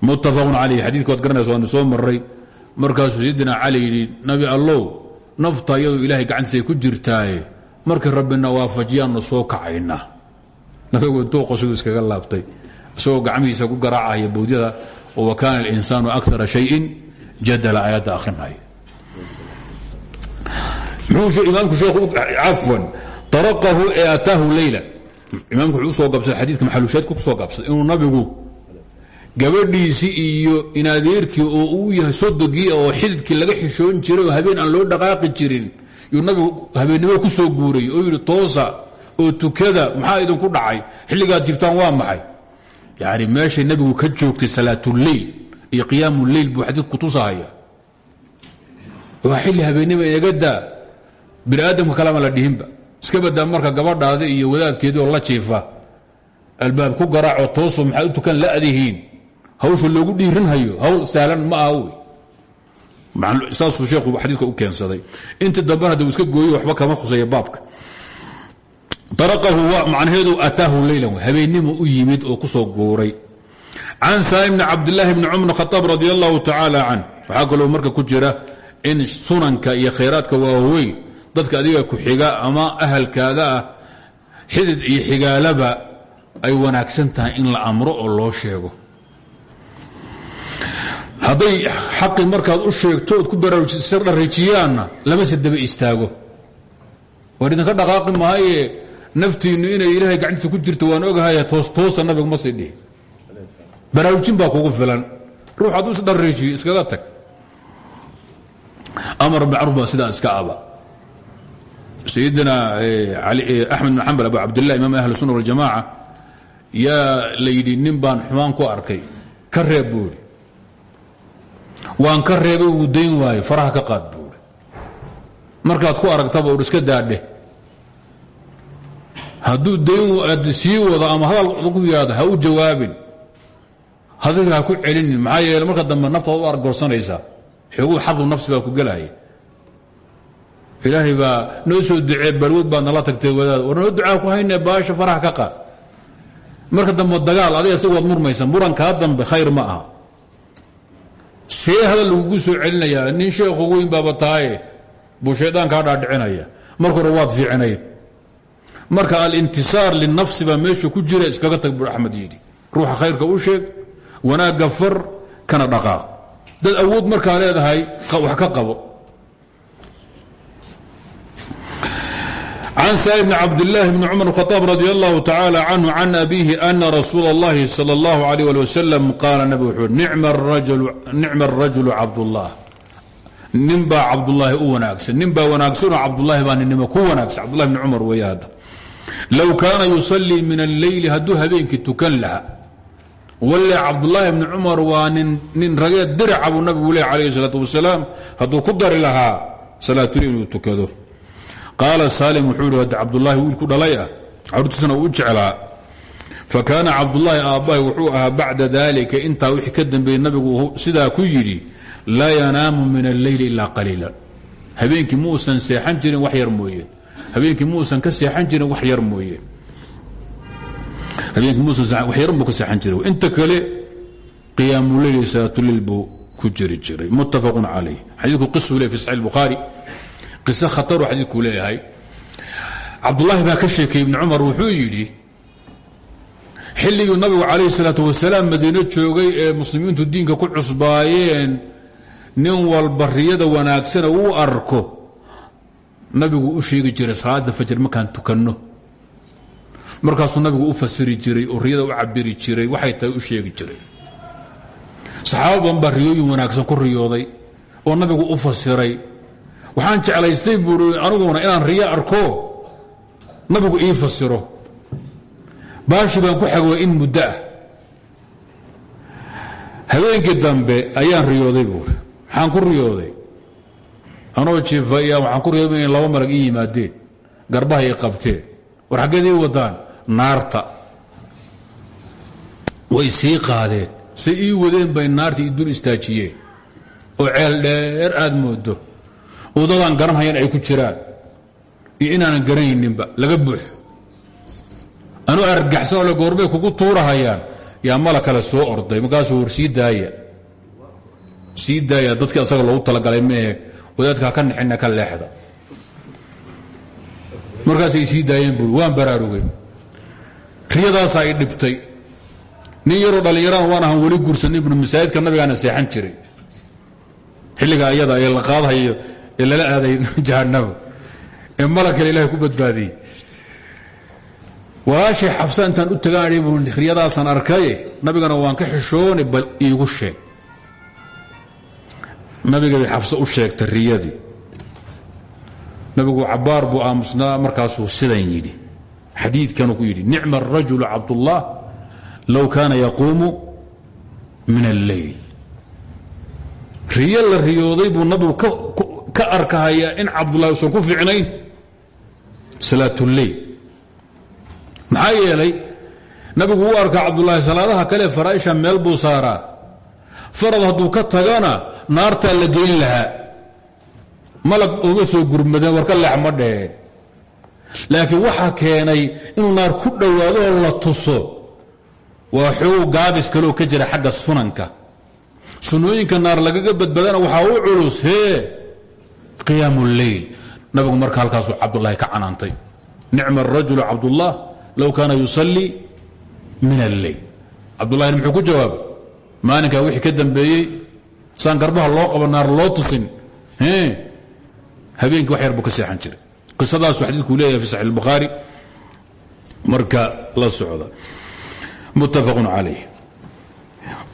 Muttafaqun calayh xadiidka waad garanaysa waanu soo maray markaasuu sayidina cali yidhi nabi allow nafta iyadoo ilaahay gacantiisa ku jirtaaye markii rabbina waafajiyaannu soo kacayna. Nabigu intuu qosadu iskaga laabtay isagoo gacmihiisa ku garaacaya bowdyada oo wa kaana alinsaanu akara shayin jadala aayadda akhrinaya muxuu imaamku sheekhu cafwan taraqahu ee ataahu leyla imaamku wuxuu u soo gabsaday xadiidka maxalushaadku ku soo gabsaday inuu nabigu gabadhiisii iyo inadeerkii oo uu yahay sodogii oo xididkii laga xishoon jiray oo habeen aan loo dhaqaaqi jirin yuu nabigu habeennimo ku soo guuray oo yidhi toosa oo tukada maxaa idinku dhacay xilligaad jibtaan waa maxay yani meeshay nabigu ka joogtay salaatuleyl iyo qiyaamu leyl buu xadiidku tusahaya waa xilli habeennima inaga daa bini aadamka kalama la dhihinba. Iska badaa marka gabadhaada iyo wadaadkeedii la jiifa albaab ku garaaco tooso maxaad u tukan la'dihiin hawsha loogu dhiirinhayo hawl sahlan ma aha wey. Saasuu sheekhu xadiidka u keensaday. Intii dambena haduu iska gooyo waxba kama khuseeya baabka. Daraqahu macnaheedu ataahu leylan habeennimo u yimid oo ku soo guuray can salim bni cabdilaahi bni cumar khaaab radi allahu tacaala can waxaa kaloo marka ku jira in sunanka iyo khayraadka waaweyn dadka adiga ku xiga ama ahalkaaga ah xidid iyo xigaalaba ay wanaagsan tahay in la amro oo loo sheego. Hadday xaqi markaad u sheegto ood ku baraarujisdhariijiyaanna lama se daba istaago. War idinka dhaqaaqi maaye naftiinnu inay ilaahay gacantiisa ku jirto waan ogahay toostoosa nabigu ma sii dhihi baraarujin baa kugu filan. Ruux hadduu isdhariijiyo iskaga tag. Amar macruuf baa sidaa iska aba. Sayidina axmed bin xambal abu cabdillah imaam ahli sunna waljamaaca yaa la yidhi nin baan xumaan ku arkay. Ka reeb buuri waan ka reebay wuu dayn waaye faraha ka qaad buuri markaad ku aragtaba ur iska daadhe. Hadduu dayn sii wado ama hadal ku yidhahdo ha u jawaabin hadiga ha ku celinin maxaa yeele marka dambe naftaad u argoorsanaysaa xooguu xadu nafsi baa ku gelaya ilaahay baa noo soo ducee balwood baad nala tagtay wadaad. War noo ducaa ku hayne baasha faraha ka qaad marka dambe dagaal adiga isaga waad murmaysa. Murankaa dambe khayr ma aha. See hadal lagugu soo celinayaa nin sheekhu weyn baaba tahaye buu shaydaankaa dhaadhicinaya. Marka hore waad fiicinayd marka alintisaar linafsi baa meesha ku jira iskaga tag buu axmed yidhi. Ruuxa khayrka u sheeg wanaagga far kana dhaqaaq. Dad awood markaa leedahay wax ka qabo. Can saa'ib bn cabdillaahi bni cumar khaaab radi allahu tacaala canhu can abiihi ana rasuula اllahi sal اllahu alayh ali wasalam qaala nabig wuxuu nicma arajulu cabdullah nin baa cabdullaahi u wanaagsan. Nin baa wanaagsanoo cabdullaahi baa ninnimo ku wanaagsan. Cabdullahi bni cumar weeye hadda. Low kaana yusallii min alleyli hadduu habeenkii tukan laha walle cabdulaahi bni cumar waa nin rageed diraca buu nabigu leh alayh salaat wasalaam hadduu ku dari lahaa salaatuli inuu tukado. Qaala saalim wuxuu ihi cabdulaahi wiilku dhalay ah caruurtiisana uu u jeclaa. Fa kaana cabdulaahi aabbahi wuxuu ahaa bacda dalika intaa wixii ka dambeeyey nabigu sidaa ku yidhi laa yanaamu min alleyli ilaa qaliila. Habeenkii muusan seexan wax yar mooye. Habeenkii muusan ka seexan wax yar mooye habeenkii muusan wax yaran buu ka seexan jiray. Inta kale qiyaamuleyli salaatuleyl buu ku jiri jiray. Muttafaqun calayh. Xadiidku qisuu le fi saxiix albukhaari qiso khataru xadiidku leeyahay. Cabdullaahi baa ka sheekayey ibni cumar wuxuu yidhi xilligii nabigu calayhi salaatu wasalaam madiino joogay ee muslimiintu diinka ku cusbaayeen nin walba riyada wanaagsana uu arko. Nabigu u sheegi jiray salaada fajr markaan tukanno markaasuu nabigu u fasiri jiray oo riyada u cabiri jiray waxay tahay u sheegi jiray. Saxaaba badan baa riyooyin wanaagsan ku riyooday oo nabigu u fasiray. Waxaan jeclaystay buui aniguna inaan riyo arko nabigu ii fasiro. Baashii baan ku xagwa in muddo ah. Dambe ayaan riyooday buuri maxaan ku riyooday? Anoo jiifaya waxaan ku riyooday inay laba malag ii yimaadeen garbaha ii qabteen war xaggeed wadaan naarta. Way sii qaadeen. Say ii wadeen bay naarta ii dul istaajiyeen. Oo ceel dheer aad moodo udadaan garanhayan ay ku jiraan. Iyo inaanan garanayninba laga buuxo. Anuu argaxsanoo le goormay kugu tuurahayaan yaa mala kale soo orday. Markaasuu war sii daaya. Sii daaya dadkii asaga loogu talagalay meehe wadaadkaa ka nixina ka leexda. Markaasay sii daayeen buuri waan baraarugay riyadaasaa i dhibtay. Nin yaroo dhallinyaraan waan ahan weli guursanay buri masaajidka nabigaana seexan jiray. Xilliga ayada ee la qaadahayo ee lala aaday jahanamo ee mala kale ilahay ku badbaadiyey. Walaashay xafsa intaan u tagaan bu riyadaasaan arkaye nabigana waan ka xishooni bal iigu sheeg. Nabiga bay xafse u sheegtay riyadii. Nabigu cabaar buu aamusnaa markaasuu sidan yidhi xadiidkanuu ku yidhi nicma arajulu cabdullah low kaana yaquumu min alleyl riyo la riyooday buu nabigu ka arkahayaa in cabdullahi usan ku fiicnayn. Salaatuleyl maxaa yeelay nabigu u arkaa cabdulaahi salaadaha kale faraaisha meel buu saaraa. Farad hadduu ka tagana naartaa la geyn lahaa. Malag uma soo gurmadeen warka leex ma dheheen laakiin waxaa keenay inuu naar ku dhowaado oo la tuso waa xoog gaabis kaleoo ka jira xagga sunanka. Sunnooyinka naar lagaga badbaadana waxaa u culus hee! Qiyaamu leyl nabigu marka halkaasuu cabdulaahi ka canaantay. Nicma arajulu cabdullah low kaana yusalii min alleyl cabdullahina muxuu ku jawaabay maalinkaa wixii ka dambeeyey saan garbaha loo qaba naar loo tusin. Habeenkii wax yar buu ka seexan jiray qisadaasu xadiidkuu leeyahay fi saxi اlbukhaari marka la socda muttafaqun calayh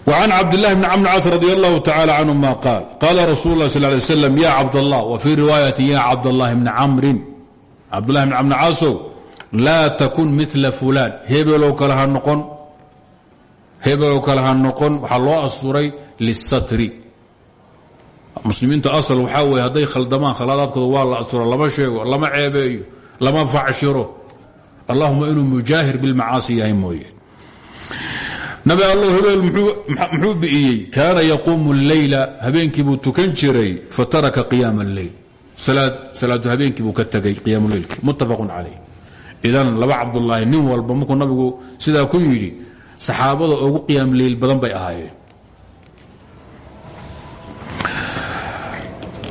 وعن cبد الله بن cمر cاص رضي الله تعالى عنهma قال قال رsuل الله صلى اه عليه وسلم يا cبد الله وفي رواية يا cبد الله بن cمر cبد الله بن cمر cاasow laa تkن مثل فuلان hebelow kale ha noqon hebelow kale ha noqon waxaa loo asturay للsatri muslimiinta asal waxaa weye hadday khaldamaan khaladaadkooda waa la asturo lama sheego lama ceebeeyo lama facshiro. Allahuma inuu mujaahir bilmacaasi yahay mooye. Nabi allow hebeel muxuu bi'iyey kaana yaquumu leyla habeenkiibuu tukan jiray fataraka qiyaama lleyl salaadu habeenkiibuu ka tegay qiyaamuleylki muttafaqun calayh. Idan laba cabdulaahi nin walba markuu nabigu sidaa ku yidhi saxaabada ugu qiyaam leyl badan bay ahaayeen.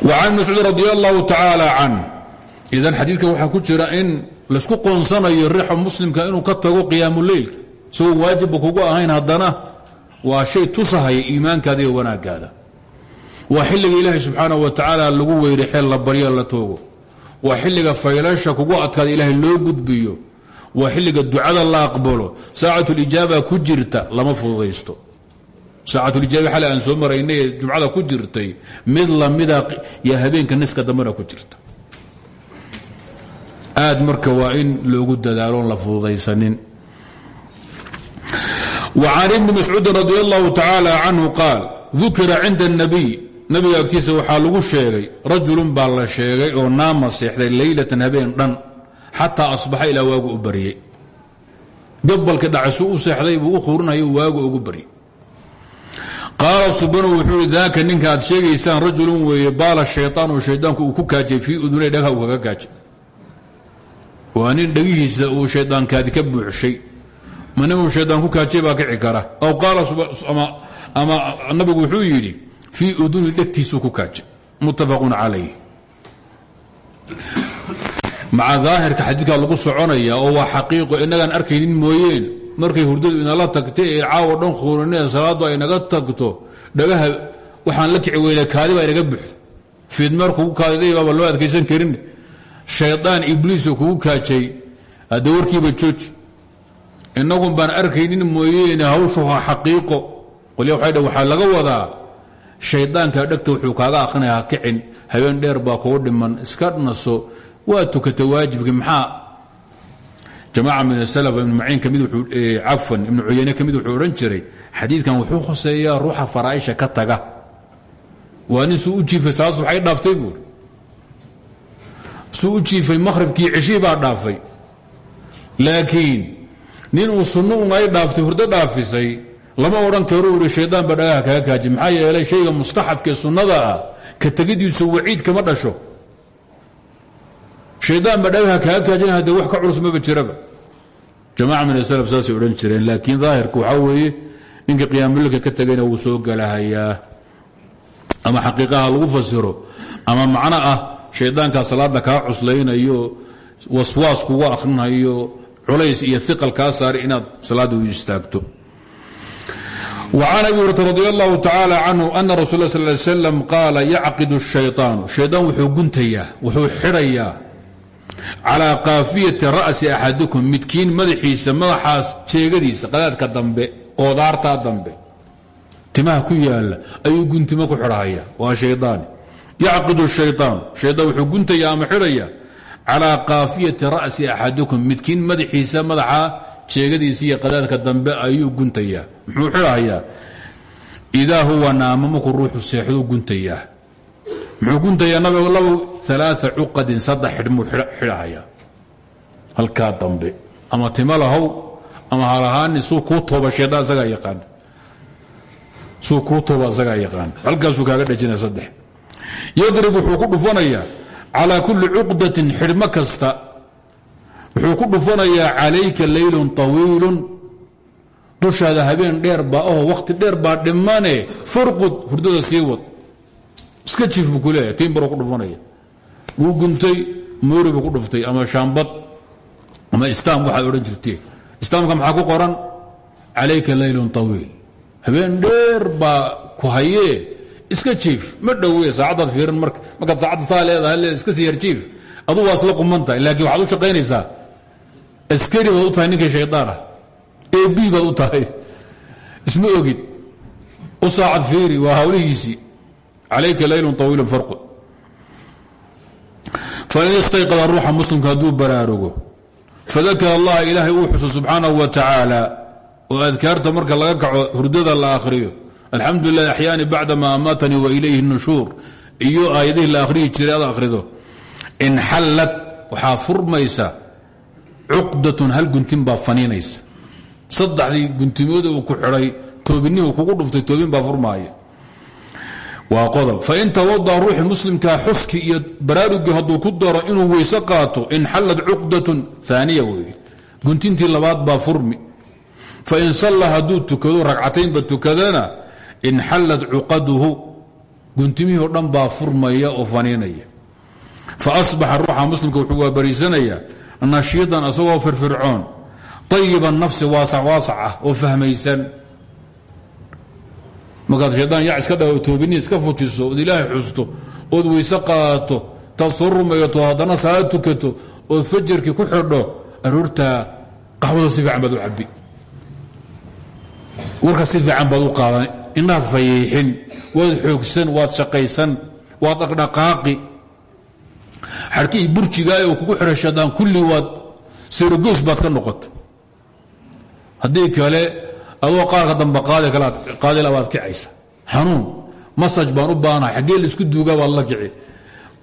وcan mascuud radi allahu tacaala can idan xadiidkan waxaa ku jira in laysku qoonsanayo rixa muslimka inuu ka tago qiyaamu leylka isagoo waajibba kugu ahayn haddana waa shay tusahaya iimaankaada iyo wanaagaada waa xilliga ilaahay subxaanaه wa tacaala lagu weyray xeel la baryo la toogo waa xilliga faylasha kugu adkaada ilaahay loo gudbiyo waa xilliga ducada la aqbalo saacatulijaaba ku jirta lama fududaysto saacatulijaaba xali aan soo maraynay ee jumcada ku jirtay mid lamida iyo habeenka niska dambena ku jirta aad marka waa in loogu dadaaloon la fududaysanin وcan ibni mascuudi radi allahu tacaala canhu qaal dukira cinda الnabiy nabiga agtiisa waxaa lagu sheegay rajulun baa la sheegay oo naama seexday leylatan habeen dhan xataa asbaxa ilaa waagu u baryey gabalka dhacasuu u seexday buu u quurinayo waagu ugu baryey qaala subanu wuxuu i daaka ninka aad sheegaysaan rajulun weeye baala shayطaan oo shaydaanku uu ku kaajay fii udunay dhagha uu kaga kaajay waa dhagihiisa uu shaydaankaadi ka buuxshay. Ma ninuu shaydaan ku kaajay baa kici kara. Aw qaala ama nabigu wuxuu yidhi fii uduni dhegtiisuu ku kaajay muttafaqun calayh maca daahirka xadiidkaa lagu soconaya oo waa xaqiiqo inagaan arkaynin mooyeen markay hurdadu inala tagtay ee caawo dhan khuurinee salaaddu ay naga tagto dhagaha waxaan la kici kaadi baa inaga buxda fiidmeer kugu kaadiday baaba loo adkaysan karin. Shaydaan ibliisoo kugu kaajay hadde warkiiba jooji. Inagun baan arkaynin mooyeene hawshu waa xaqiiqo. Qolya waxay dh waxaa laga wadaa shaydaanka dhegta wuxuu kaaga akrinaya kicin. Habeen dheer baa kugu dhiman iska naso waa tukata waajibkii maxaa jamaaca min asalaf ibnu maciin ka mid cafan ibnu cuyeyne ka mid wuxuu odhan jiray xadiidkan wuxuu khuseeyaa ruuxa faraaisha ka taga waa nin suu u jiifay salaad subxay dhaaftay buuri suu u jiifay makhribkii ceshii baa dhaafay laakiin nin uu sunno un ay dhaaftay hurdo dhaafisay lama odhan karo uri shaydaan baa dhagaha kaga kaaji maxaa yeelay shayga mustaxabkaee sunnada ah ka tegidiisu waciid kama dhasho shaydaan baa dhagaha kaga kaajina haddee wax ka culus maba jiraba jamaaca min asalaf saasay odhan jireen laakiin daahirka waxaa weeye ninka qiyaamulilka ka tegayna wuu soo galahayaa ama xaqiiqaha lagu fasiro ama macno ah shaydaankaa salaada kaa cuslaynayo waswaas kugu akhrinayo culays iyo iqal kaa saari inaad salaada u istaagto وcan abi hurata radi allahu tacaalى canhu ana rasul ا sl slam qaala yacqid الshayطaanu shaydaan wuxuu guntayaa wuxuu xidhayaa calىa kaafiyati ra'si axadikum midkiin madaxiisa madaxaas jeegadiisa qadaadka dambe qoodaartaa dambe. Timaha ku yaalla ayuu guntimo ku xidhahaya waa shaydaani yacqidu shayaan shayaan wuxuu guntaya ama xidhaya calىa kaafiyati ra'si axadikum midkiin madaxiisa madaxaa jeegadiisa iyo qadaadka dambe ayuu guntayaa muxuu xidhahayaa idaa huwa naama markuu ruuxu seexduu muxuu guntayaa nabiga alaaa cuqadin saddex xidhmuu xidhahayaa halkaa dambe ama timo lahow ama halahaani suu kuu tooba shaydaan isagaa yaqaan suu kuu tooba isagaa yaqaan halkaasuu kaaga dhajinaya saddex yadrib wuxuu ku dhufanayaa calaa kulli cuqdatin xidhmo kasta wuxuu ku dhufanayaa calayka leylun طawiilun dushaada habeen dheer baa aho wakhti dheer baa dhimane farqud hurdada sii wad iska jiif buu ku leeyahay tiimbaroo ku dhufanaya wuu guntay moori buu ku dhuftay ama shaambad ama istaam waxaad odhan jirtee. Istaamka maxaa ku qoran? Calayka leylun طawiil habeen dheer baa ku hayee iska jiif ma dhowe saacaddaad fiirin marka markaad saacadda saa leedahay le iska sii yar jiif. Aduu waa isla quman tahay laakiin waxaad u shaqaynaysaa. Askari baad u tahay ninkii shaydaan ah a b baad u tahay. Isma ogid u saacad fiiri waa hawlihiisii. Calayka laylun طawiilun farqu fain istayqada ruuxa muslimka hadduu baraarugo fadakara allaha ilaahay uu xuso subxaanahu wa tacaala oo adkaarta marka laga kaco hurdada la akhriyo alxamdu lilah axyaani bacda ma amatanii wa ilayhi nushuur iyo aayadihii la akhriyi jiray ad akhrido inxallad waxaa furmaysa cuqdatun hal guntin baa faniinaysa saddexdii guntimooda uu ku xidhay toobinihii kugu dhuftay toobin baa furmaaya waa qodob. Fain tawada'a ruuxii muslimkaa xuski iyo baraarugii hadduu ku daro inuu weyse qaato inxallad cuqdatun aaniya wey guntintii labaad baa furmi. Fain salla hadduu tukado ragcataynba tukadana inxallad cuqaduhu guntimihii o dhan baa furmaya oo faniinaya. Fa asbaxa ruuxa muslimka wuxuu waabariisanayaa nashiidan asagoo firfircoon ayiba nafsi waasac waasac oo fahmaysan markaad shaydaan yac iska dhaho toobini iska fujiso ilaahay xusto ood weyse qaato taad soo rumayato haddana salaad tukato ood fajarkii ku xidho aroortaa qaxwada si fiican baad u warka si fiican baad qaadan inaad fayiixin waad xoogsan waad shaqaysan waad dhaqdhaqaaqi. Xarkii burjigaa uu kugu xidhay kulli waad sirogoys baad ka noqota haddii kale adoo qaarka dambe qaadila baad kicaysa. Xanuun masaj baan u baanahay. Xaggee la isku duugaa baad la kici.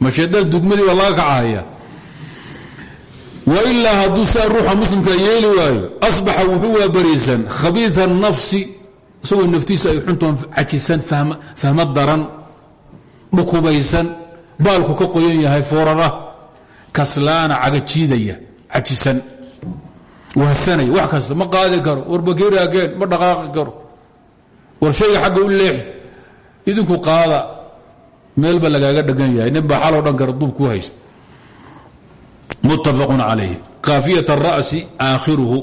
Ma shaydaan dugmadii baa laga kacahaya wailaa hadduu saa ruuxa muslimka yeeli waayo asbaxa wuxuu waa bariisan nafsi isagoo naftiisa ay xuntoon cajisan fahmad daran dhukubaysan baalku ka qoyan yahay foorara kaslaana cagajiidaya cajisan wahsanaya wax kasta ma qaadi karo war bakeeraageen ma dhaqaaqi karo. War shayga xagga u leexi idinku qaada meelba lagaaga dhagan yahay nin baa xaloo dhan kara duub ku haysta. Muttafaqun calayh kaafiyat ara'si aakhiruhu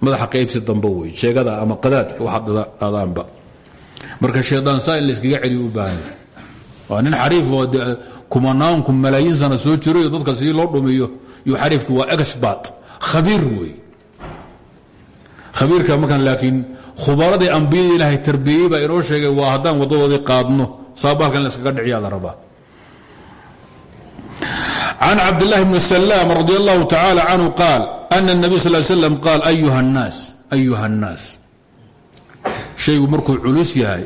madaxa qaybsi dambe wey sheegada ama qadaadka waxaad dhadaanba marka shaydaan saa in layskaga celiyo u baahan. Yahay waa nin xariif oo kumanaanku malaayiin sana soo jiro iyo dadka sidii loo dhumiyo iyo xariifki waa expert khabiir wey khabiirka markan laakiin khubaradii ambiyada ilaahay tarbiyey baa inoo sheegay waa haddaan waddadoodii qaadno saabaalka in la iskaga dhiciyaa la rabaa can cabdالlahi bn slaam radi allahu tacala canhu qaal ana الnabiy sal slam qaal ayuha الnaas ayuha الnaas shaygu markuu culus yahay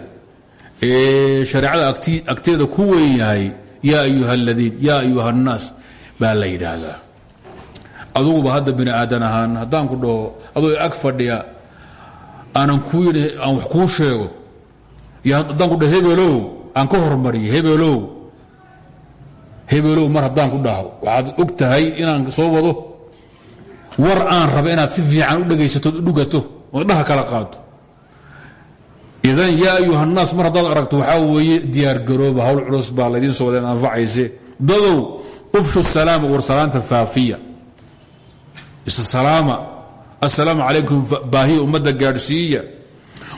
ee shareecada agteeda ku weyn yahay yaa ayuha اladiin yaa ayuha الnaas baa la yidhaahdaa aduguba hadda bini aadan ahaan haddaan ku dhaho adoo ag fadhiya aanan ku yidhi aan wax kuu sheego haddaan ku dhaho hebelow aan ka hormariyo hebelow hebelow mar haddaan ku dhaho waxaad og inaan soo wado? War aan raba inaad si fiican u dhegaysatood u dhugato ood dhaha kala qaado idan yaa ayuha naas mar haddaad aragto waxaa weeye diyaargarooba hawl culus baa laydiin soo wadeen anfacayse. Dadow ufshu salaama war salaanta faafiya isalaama assalaamu calaykum baahiya ummadda gaadhsiiya.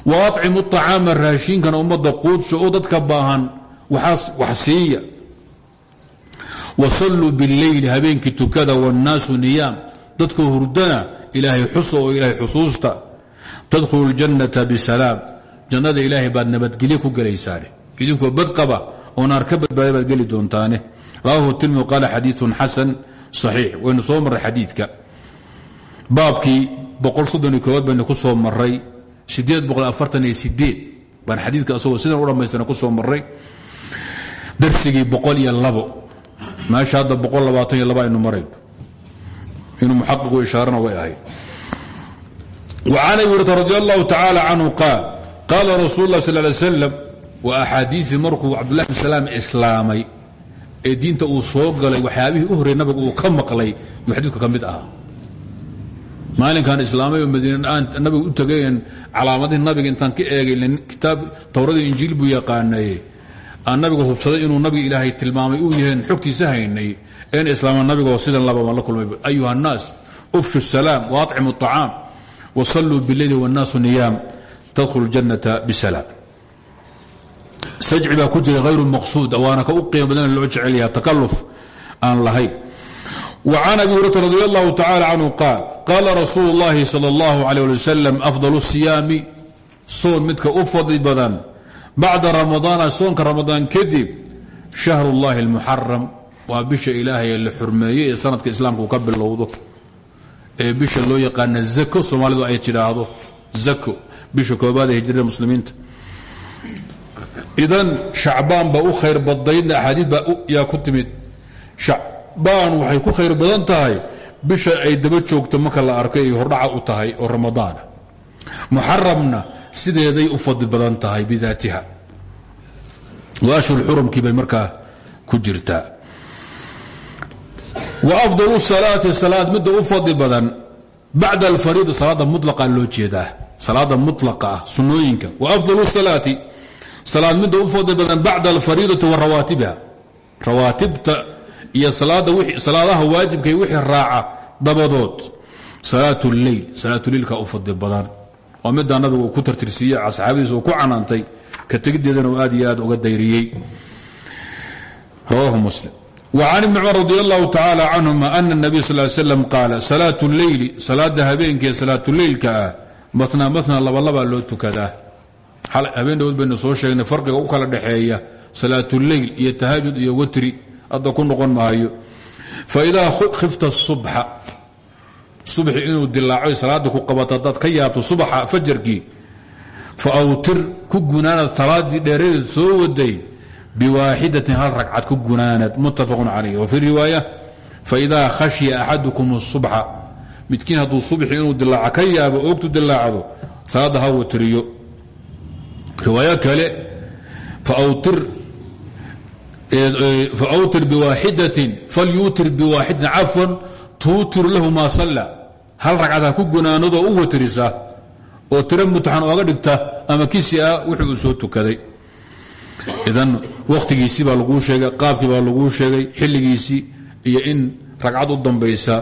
Wa acimu acaama raashiinkana ummadda quudso oo dadka baahan wax siiya. Wa salluu bileyli habeenkii tukada wannaasu niyaam. Dadka hurdana ilaahay xusa oo ilaahay xusuusta. Tadkhulu ljannata bisalaam. Jannada ilaahay baad nabadgelyo ku gelaysaane. Idinkoo badqaba oo naar ka badbaada baad geli doontaane. Rawaahu tirmidi qaala xadiiun xasan saxiix. Waynu soo marray xadiidka baabkii oqoyoooaad baynu ku soo maray baan xadiidka asagoo sidan u dhammaystira ku soo maray darsigii boqol iyo labo meesha hadda boqol labaatan iyo laba aynu marayno inuu muxaqiqu ishaarana way ahayd. وcan abi hurata radi allahu tacaala canhu qaal qaala rasuul lah sal ly slam waa axaadiiii markuu cabdullahi bn salaam islaamay ee diinta uu soo galay waxyaabihii u horrey nabiga uu ka maqlay yuu xadiidku ka mid ahaa maalinkan islaamay oo madiinanabiga u tegeen calaamadihii nabiga intaan ka eegay kitaab towradii injiil buu yaqaanay. Aan nabiga hubsaday inuu nabiga ilaahay tilmaamay uu yahan xogtiisa haynay. Een islaama nabigoo sidan labama la kulmay. Ayuha annaas ufshu salaam waaطcimu acaam wasaluu bileyli wannaasu niyaam tadkhulu ljannata bisalaam. Sajci baa ku jira hayru maqsuud waana ka u qiimo badan loo jecel yaha takaluf aan lahayn وعن أبي هريرة رضي الله تعالى عنه قال قال رsuuل اللhi صلى الله عليه لي وسلم أفضل الصiyaam soon midka u fadli badan bacda رamaضاana soonka ramadaan kadib شhahr الlahi الmuxaram waa bisha ilaahay la xurmeeyey ee sanadka islaamka uu ka bilowdo ee bisha loo yaqaana zako soomaalidu ay tidhaahdo zako bisha koobaad ee hijrada muslimiinta idan shacbaan ba u khayr badaydna axaadiid baa yaa ku timid shacbaan waxay ku khayr badan tahay. Bisha ay daba joogto marka la arkay ay hordhaca u tahay oo ramadaana muxaramna sideeday u fadli badan tahay bidaatiha. Ashhur xurumkii bay markaa ku jirtaa wa afdal salaati salaad midda u fadli badan. Bacda alfariida salaada mulaqa loo jeedaa. Salaada mulaqa ah sunnooyinka. Wa afdal salaati salaad midda u fadli badan bacda alfariidati wa rawaatibiha. Rawaatibta iyo salaadaha waajibka wixii raaca dabadood salaat lleil salaatuleilka u fadli badan waa middaa nabigu uu ku tartirsiiyey asxaabadiisa uu ku canaantay ka tegideedana uu aad iyo aad uga dayriyey rawaahu muslim وعن بن cmر رضي الله تعالى عنهma أن النبي صل سلم قاaل صلاaة اللeyل salaada habeenkee salaatuleilka ah matna matna labalabaa loo tukadaa habeen dhawood baynu soo sheegnay farqiga u kala dhexeeya salaatuleyl iyo tahajud iyo watri hadda ku noqon maayo. Faidaa khifta subxa subxi inuu dilaaco salaada ku qabato haddaad ka yaabto subaxa fajarkii fa awtir ku gunaanad salaadii dheeradeed soo waday biwaaxidatin hal ragcad ku gunaanad muttafaqun calayh wa fii riwaaya faidaa khashya axadukum subxa midkiin hadduu subxi inuu dilaaco ka yaabo oogtu dilaacdo salaadda ha watriyo riwaayo kale faawtir biwaaxidatin falyuutir biwaaxidatin cafwan tuutir lahu maa salla. Hal ragcad ha ku gunaanadoo u watrisa oo tiro mutaxan ooga dhigta ama kisi ah wixii uu soo tukaday. Idan wakhtigiisii baa laguu sheegay qaabkii baa laguu sheegay xilligiisii iyo in ragcad u dambaysa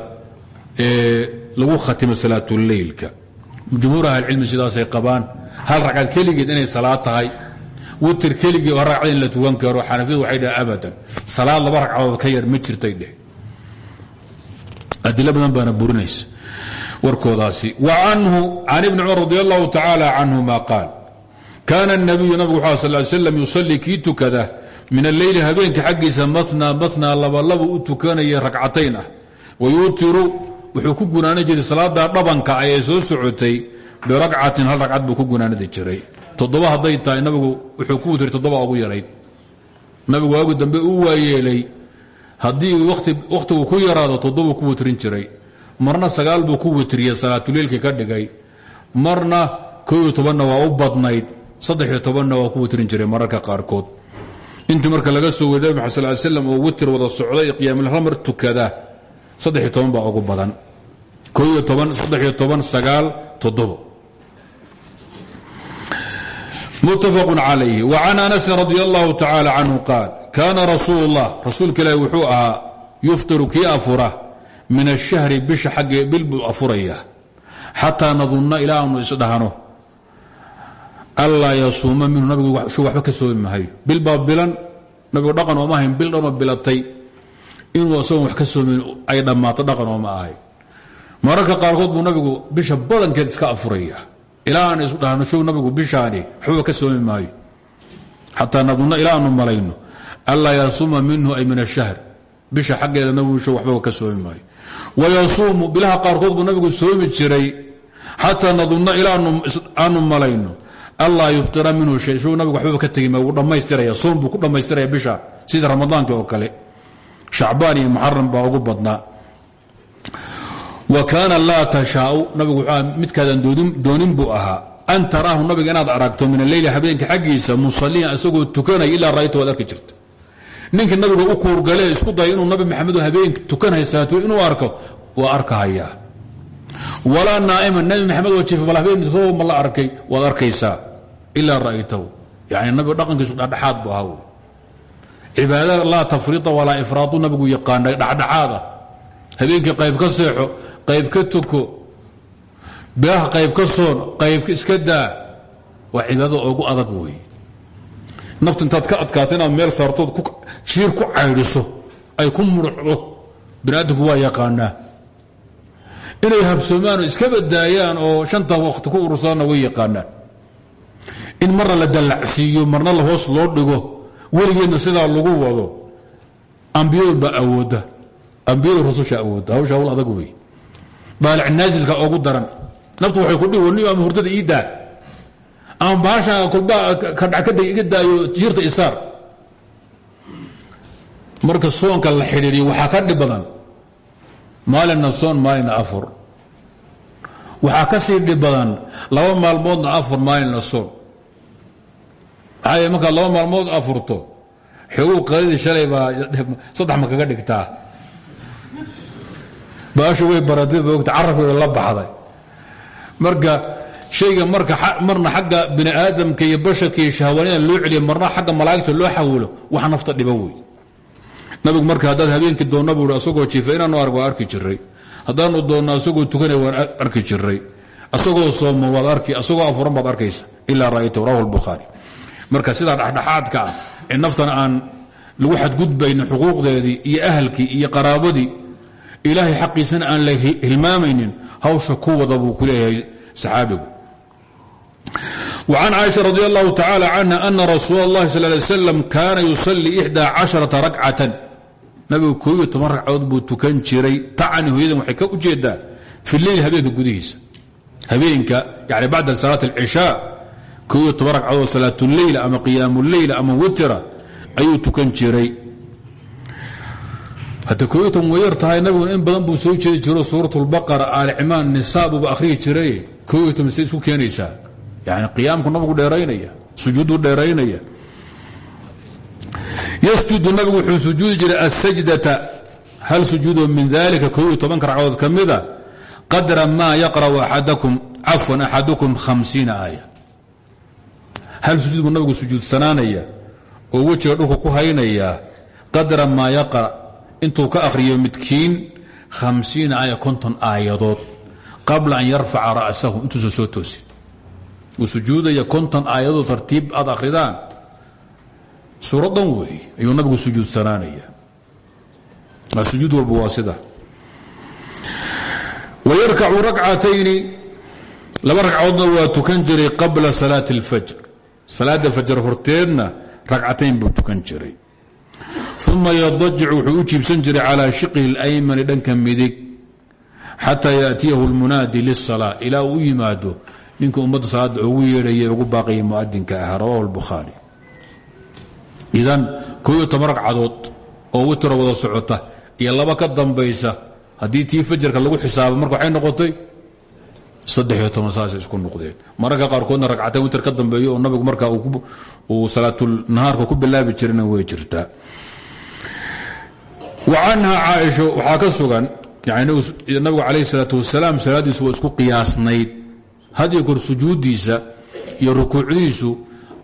ee lagu khatimo salaatuleylka jumhuur ahlicilmi sidaasay qabaan. Hal ragcad keligeed inay salaad tahay witir keligii oo ragcad in la tukan karo xanafiyadu waxay dhah abadan salaad laba ragcadood ka yar ma jirtay dheh adilo badan baana burinaysa. Warkoodaasi wa canhu can ibni cumar radi allahu tacaala canhuma qaal kaana الnabiyu nabigu wxu sal slam yusalii kii tukada min alleyli habeenka xaggiisa matna matna labalaba u tukanaya ragcatayn ah. Wayuutiru wuxuu ku gunaana jiray salaada dhabanka ah ee soo socotay biragcatin hal ragcad buu ku gunaanadi jiray toddoba hadday tahay nabigu wuxuu ku witray toddoba ugu yarayd. Nabigu waagu dambe u waayeelay haddii wakhtigu ku yaraado toddobuu ku witrin jiray. Marna sagaal buu ku witriyey salaatuleilka ka dhigay. Marna koo iyo tobanna waa u badnayd saddexiyo tobanna waa ku witrin jiray mararka qaarkood. Intii marka laga soo weriy nabi maxad sal slam oo witr wada socday qiyaamulhal mar tukada. Saddexiyo toban baa ugu badan. Koo iyo toban saddexiyo toban sagaal toddobo متفق عليه وعن أنس رضي الله تعالى عنه قال كان رsuuل الله rasuulka ilah wuxuu ahaa يfطر kii afura min الشhهر bisha xagge bil buu afuraya xatىa nadunna ilaa aanu isdhahno alaa yasuuma minhu nabigu waxba ka soomi mahayo bil baa bilan nabigu dhaqan ooma ahayn bil dhanoo bilatay inuu isagoon wax ka soomin ay dhammaato dhaqan ooma ahay mararka qaarkood buu nabigu bisha badankeed iska afuraya ilaa aan isu dhahno show nabigu bishaani waxbaba ka soomi maayo. Xataa nadunna ilaa aanu malayno. Allaa yasuuma minhu ay min ashahr bisha xaggeeda nabigu show waxbaba ka soomi maayo. Wayasuumu bilaha qaarkood buu nabigu soomi jiray. Xataa nadunna ilaa aanu malayno. Allaa yuftira minhu shay show nabigu waxbaba ka tegi maayo wuu dhammaystiraya soom buu ku dhammaystiraya bisha sida ramadaanka oo kale. Shacbaan iyo muxaram baa ugu badnaa wa kaana laa tashaau nabigu midkaadan doonin buu ahaa. An taraahu nabiga inaad aragto min alleyli habeenka xaggiisa musaliyan isagoo tukanaya ilaa ra'ayta waad arki jirta. Ninka nabiga u kuurgale isku daya inuu nabi maxamed habeenka tukanhay salaatu inuu arko waa arkahayaa. Walaa naa'iman nabi maxamed oo jiifa bal habeen ma la arkay waad arkaysaa. Ilaa ra'aytahu yani nabiga dhaqankiisu dhexdhexaad buu ahaa. Cibaadada laa tafriida walaa ifraadu nabigu yaqaanay dhexdhexaada habeenkii qayb ka seexo qayb ka tuko bilaha qayb ka soon qayb iska daa waa cibaadada ugu adag wey nafta intaad ka adkaato inaad meel saartood jiir ku caydhiso ay ku muruxdo biniaadamku waa yaqaanaa. Inay habsoomaan oo iska badaayaan oo shanta waqti ku urursaanna way yaqaanaan in marna la dallacsiiyo marna la hoos loo dhigo weligeedna sidaa lagu wado ambiyadu baa awoodda ambiyadu rususha awoodda hawsha hawl adag wey baalic naasilka ugu daran. Naftu waxay ku dhihi ama hurdada ii daa. Ama baasha kulba kadhakada iga daayo jiirta isaar. Marka soonka la xidhiiriyo waxaa ka dhib badan. Soon maalinna afur. Waxaa ka sii dhib laba maalmoodna afur maalinna soon. Maxaa yee markaad laba maalmood afurto qadadii shalay baa saddex ma kaga dhigtaa baashu way baratay moogta carabkeeda la baxday. Marka shayga marka marna xagga bini aadamka iyo basharka iyo shahwaanida loo celiyo marna xagga malaa'igta loo xawilo wax nafta dhiba wey. Nabigu marka haddaad habeenkii doonna buu i asagoo jiifa inaanu arg waan arki jiray haddaanu doonno asagoo tukanay waan arki jiray asagoo soomo waad arki asagoo afuran baad arkaysa ilaa ra'ayta rawahu albukhaari. Marka sidaa dhexdhexaadka ah ee naftan aan lagu xadgudbaynin xuquuqdeedii iyo ahalkii iyo qaraabadii ilaahay xaqiisana aan la hilmaamaynin hawsha ku wada buu ku leeyahay saxaabigu وعن cائشha رضي الله تعالى عنها أن رsuuل الlahi صلى اه عليه وسلم kaana يuصلي إحدى caشhaرaةa رaكcaة nabigu koo iyo toban ragcadood buu tukan jiray tacni hooyadan waxay ka ujeedaa fi leyl habeenka gudihiisa habeenka yani bacda salaaة الcishاء koo iyo toban ragcadood salaaة الleyl ama qiyaam الleyl ama witra ayuu tukan jiray hadda kooiyo toban way yar tahay nabigun in badan buu soo jeedi jiro suuratulbaqara aalicimraan nisaa buuba akhriyi jiray. Kooiyo toban say isku keenaysaa. Yani qiyaamku nabigu dheeraynaya sujuudu dheeraynaya. Yasjudu nabigu wuxuu sujuudi jiray asajdata hal sujuudo min dalika kooiyo toban karcadood ka mida? Qadra maa yaqra'u axadakum cafwan axadukum hamsiina aaya. Hal sujuud buu nabigu sujuudsanaanaya oo wejiga dhulka ku haynayaa qadra maa yaqra' intuu ka akhriyo midkiin aaya konton aayadood qabla an yarfaca ra'sahu intuusan soo toosin. Uu sujuudaya konton aayadoo tartiib aad akhridaan suuradan wey ayuu nabigu sujuudsanaanaya sujuud walba waa sida. Wayarkacu rakcatayni laba ragcadoodna waa tukan jiray qabla salaati اlfajr salaada fajr horteedna ragcatayn buu tukan jiray uma yadajic wuxuu u jiibsan jiray calaa shiqihi اlaymani dhanka midig xataa yaأtiyahu اlmunaadi liلsalaa ilaa uu u yimaado ninka ummadda salaada ugu yeedhaya ugu baaqaya muadinka ahaa rawahu اlbukhaari idan koo iyo toban ragcadood oo witro wada socota iyo laba ka dambaysa haddii tii fajarka lagu xisaabo marka waxay noqotay saddexiyo toban saasay isku noqdeen mararka qaarkoodna ragcateen witr ka dambeeyo oo nabigu markaa uu salaatulnahaarka ku bilaabi jirana way jirtaa wa canha caaisho waxaa ka sugan nabigu calayh salaatu wasalaam salaaddiisu waa isku qiyaasnayd. Had iyo kor sujuuddiisa iyo rukuucdiisu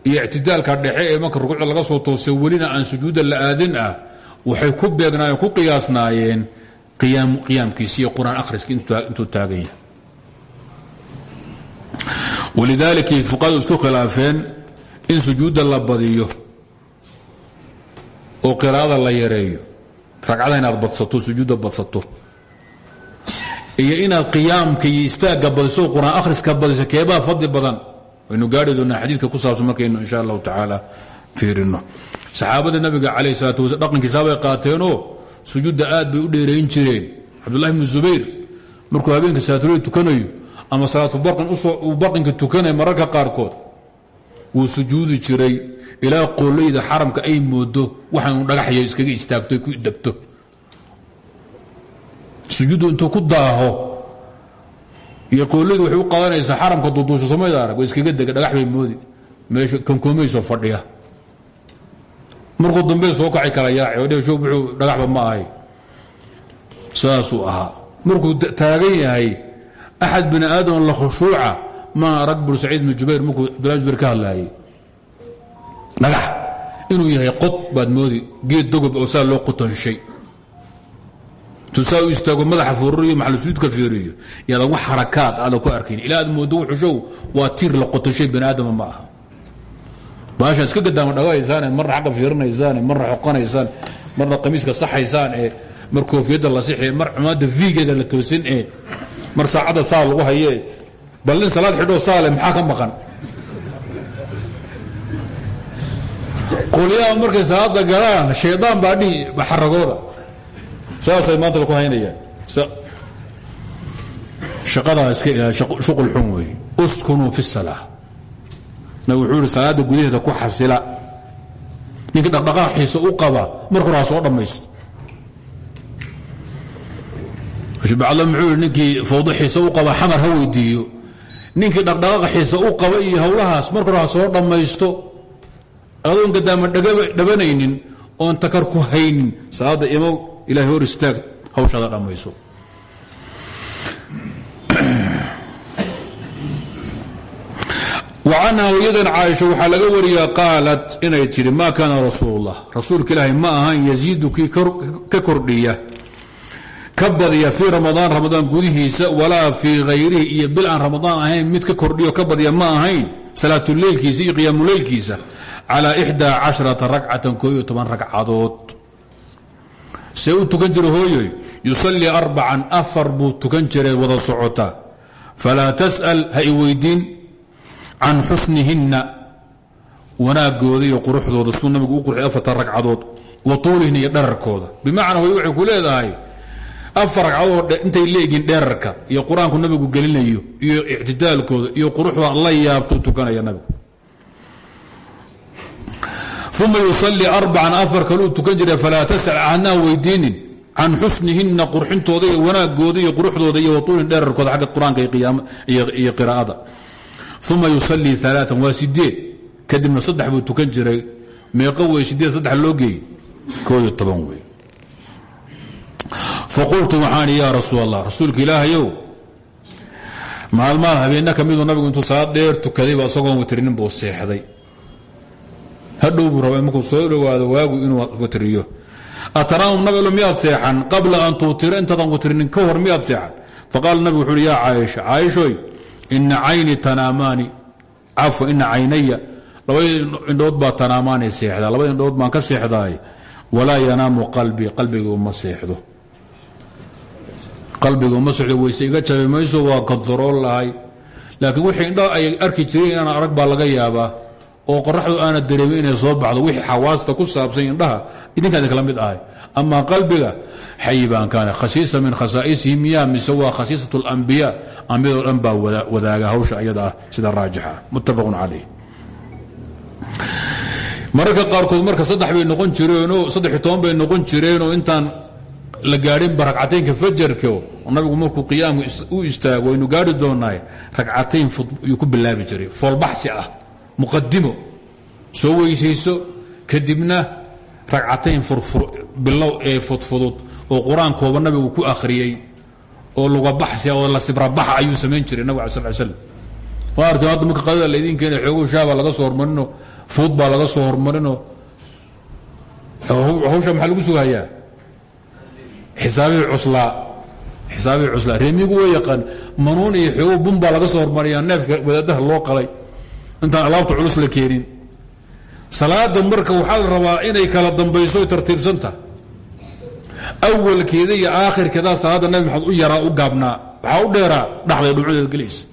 iyo ictidaalka dhexe ee marka rukuucda laga soo toosay welina aan sujuudda la aadin ah waxay ku beegnaayeen ku qiyaasnaayeen qiyaamkiisi iyo qur'aan akhriska intuu taagan yahay. Walidaalikay fuqahadu isku khilaafeen in oo qiraa'ada la yareeyo ragcada inaad badsato sujuudda badsato. Iyo inaad qiyaamka iyo istaagga badiso qur'aan akhriska badiso keebaa fadli badan waynu gaari doonaa xadiidka ku saabsan markaynu insha allahu tacaala fiirino. Saxaabada nabiga calayh salaatu wasala dhaqankiisaabay qaateenoo sujuudda aad bay u dheerayn jireen. Cabdullahi bnu zubayr markuu habeenka salaatuleyl tukanayo ama salaatu barqin uu barqinka tukanayo mararka qaarkood wuu sujuudi jiray ilaa qoolleyda xaramka ay moodo waxaanu dhagaxyo iskaga istaagto ku degto. Sujuuddu intuu ku daaho iyo qooleydu waxay u xaramka duduusha somayda arag? Iskaga dega dhagax bay moodi. Meesha kankoomaysoo fadhiya. Markuu dambe soo kacay kala yaaci oo dhesho wuxuu dhagaxba ma ahay. Saasuu ahaa. Markuu taagan yahay axad bini aadam la khushuuca ma arag bur saciid bnu jubayr markuu abdullah jubayr ka hadlaayay dhagax inuu yahay qod baad moodi geed dogob oo saa loo qutanshay tusaa u istaago madaxa fururiyo maxalusuudka fiiriyo yaadan wax xarakaad aada ku arkayn. Ilaa aad moodo wuxushow waa tiir la qotashay bani aadama ma aha. Baasha iska gadaama dhawaysaane marna xagga fiirinaysaan marna xoqanaysaan marna qamiiska saxaysaan ee mar koofiyadda la sixi mar cumaadda vigeeda la toosin ee mar saacadda saa lagu haye bal nin salaad xidhoo saale maxaa ka maqan? Qolyaha markay salaada galaan shaydaan baa dhihi xaragooda. Saasay maanta ku haynayaan. Shaqadaa iska ilaali shuqul xun weeye uskunuu fi salaa nabig wuxuu ihi salaadda gudaheeda ku xasila. Ninkii dhaqdhaqaaqiisa u qaba mar hore ha soo dhammaysto. Bacdo muxuu yidhi ninkii fawdixiisa u qaba xamar ha weydiiyo ninkii dhaqdhaqaqa xiisa u qaba iyo hawlahaas marka hore soo dhammaysto adoon gadaama dhabanaynin oon takar ku haynin salaadda imow ilaahay hor istaag hawshaada dhammayso. Wacanha hooyadan caaisha waxaa laga wariyaa qaalat inay tidhi maa kaana rasuul اllah rasuulka ilaahay ma ahan yaziidu kii ka kordhiya ka badiya fii ramadaan ramadaan gudihiisa walaa fii hayrihi iyo bil aan ramadaan ahayn mid ka kordhiyo ka ma ahayn salaatuleylkiisa iyo qiyaamuleylkiisa calaa ixdaa casharata ragcatan koo iyo toban ragcadood. See u tukan jira hooyoy yusallii arbacan afar buu tukan jiray wada socota. Falaa tas'al ha i weydiin can xusnihinna wanaaggooda quruxdooda siduu u qurxiy afarta ragcadood wa tuulihinna iyo dhararkooda. Bimacnaa hooy ku leedahay afar ragcadood intay leegin dherarka iyo qur'aanku nabigu gelinayo iyo ictidaalkooda iyo quruxda la yaabtuu tukanaya nabigu. Uma yusalii arbacan afar kaluu tukan jiray falaa tasal hadnaa weydiinin can xusnihinna qurxintooda iyo wanaagooda iyo quruxdooda iyo watuulin dherarkooda xagga qur'aanka iyo qiraa'ada. Uma yusalii aaaa waa sideed kadibna saddex buu tukan jiray meeqo wey sideed saddex loo geeyey kooyo faqultu waxaan yaa rasuul allah rasuulka ilaahayow maalmaha habeenna ka miduu nabigu intuu salaad dheer tukadayba isagoon watrinin buu seexday hadhow buu raba markuu soo dhowaado waagu inuu watriyo atanaamum nabilo miyaad seexan qabla an tuutira intaadan watrinin ka hor miyaad seexan faqaala nabigu wuxu uhi yaa caaisha caaishoy ina cayni tanaamaani cafwa ina caynaya labadii indhood baa tanaamaanay seexdaa labadii indhood baan ka seexdaay walaa yanaamu qalbii qalbigu ma seexdo qalbigu ma seexdo weyse iga jabi mayso waa kontarool lahay. Laakiin wixii indha ay arki jireen inaan arag baa laga yaabaa oo qoraxdu aana dareemin inay soo baxdo wixii xawaasta ku saabsan indhaha idinkaadi kala mid ahay. Amaa qalbiga xayibaan kaana khasiisa min khasaa'isihi miya mise waa khasiisat اlambiya ambiyadoo dhan baa wadaaga hawsha ayada ah sida raajixa. Muttafaqun calayh. Mararka qaarkood marka saddex bay noqon jireenoo saddex iyo toban bay noqon jireenoo intaan la gaadhinba ragcataynka fajarka nabigu markuu qiyaamu u istaago waynu gaari doonaay ragcatayn yuu ku bilaabi jiray. Foolbaxsi ah muqadimo soo weysayso kadibna ragcatayn bilow ee fudfudud oo qur'aan kooba nabigu ku akhriyey oo lugabaxsi oo la sibrabaxa ayuu samayn jiray nabig ala sl slam maarta hadda marka qadada laydin keena xoogo shaabaa laga soo hormarino fuud baa laga soo hormarino hawsha maxaa lagu sugahayaa reemigu way yaqaan manuun iyo xoogo bun laga soo hormariyaa neefka wadaadaha loo qalay. Intaan alaabta culus la keenin. Salaada marka waxaa la rabaa inay kala dambayso tartiibsanta awalkeeda iyo aakhirkeeda salaadda nabi maxamed u yaraa u gaabnaa. Waxaa u dheeraa dhaxday dhumcadeed gelaysa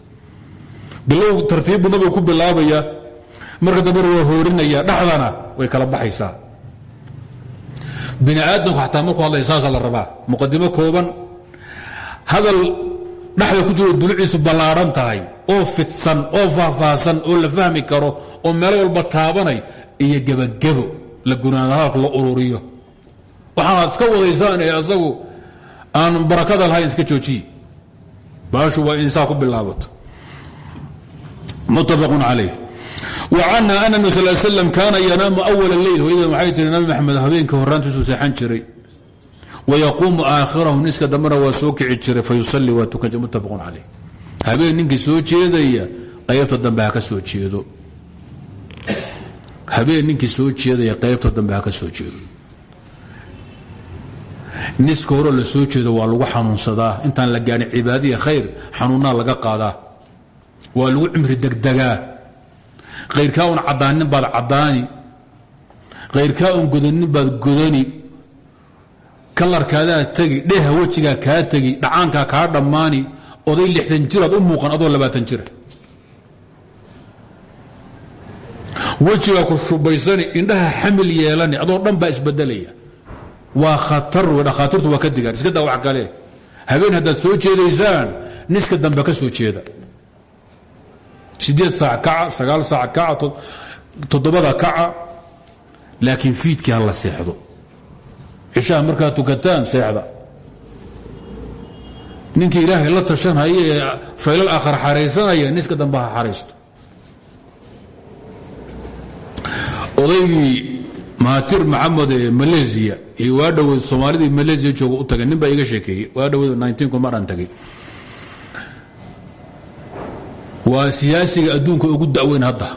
bilow tartiibbu nabiga ku bilaabaya marka dambena waa hoorinaya dhaxdana way kala baxaysaa bini aadamku xataa markuu hadlaya saasaa la rabaa. Muqadimo kooban. Hadal dhexda ku jiro duluciisu ballaadhan tahay oo fidsan oo faahfaahsan oo la fahmi karo oo meelo walba taabanay iyo gebagebo la gunaado hadalka la ururiyo. Waxaanaad iska wadaysaan ee asagu aan barakada lahayn iska joojiye. Baashu waa in bilaabato. Muttafaqun calayh wa canha ana nabi sal slam kaana yanaamu awala leyl hooyada waxay tihi nabi maxamed habeenka horaantiisuu seexan jiray. Wayaquumu aakhirahu niska dambena waa soo kici jiray fayusalii waa tukan muttafaqun calayh. Habeen ninkii soo jeedaya qaybta dambe ha ka soo jeedo. Habeen ninkii soo jeedaya qaybta dambe ha ka soo jeedo. Niska hore la soo jeedo waa lagu xanuunsadaa. Intaan la gaarin cibaadaiya khayr xanuunnaa laga qaadaa. Waa lagu cimri degdegaa kayrkaa un caddaanin baad caddaani. Kayrkaa un godanin baad godani kalarkaadaa tegi dheha wejigaa kaa tegi dhacaankaa kaa dhammaani. Oday lixdan jiraad u muuqan adoo labaatan jira wejigaa ku shubaysani indhaha xamil yeelani adoo dhan baa isbedelaya. Waa khatar wey dhakhaatiirtu waa ka digaan. Iska daa wax kale habeen haddaad soo jeedaysaan niska dambe ka soo jeeda sideed saac kaca sagaal saac kaca toddobada kaca laakiin fiidkii ha la seexdo. Cishaha markaad tukataan ninkii ilaahay la tashanhaya ee faylal aakhar xaraysanaya niska dambe ha xaraysto. Odaygii mahatir ee maleesiya iyo waa dhoweyd soomaalidii maleesiya u tagay nin baa iga sheekeeyey waa dhoweyd ninteenku maran tagay waa siyaasiga adduunka ugu da'weyn hadda.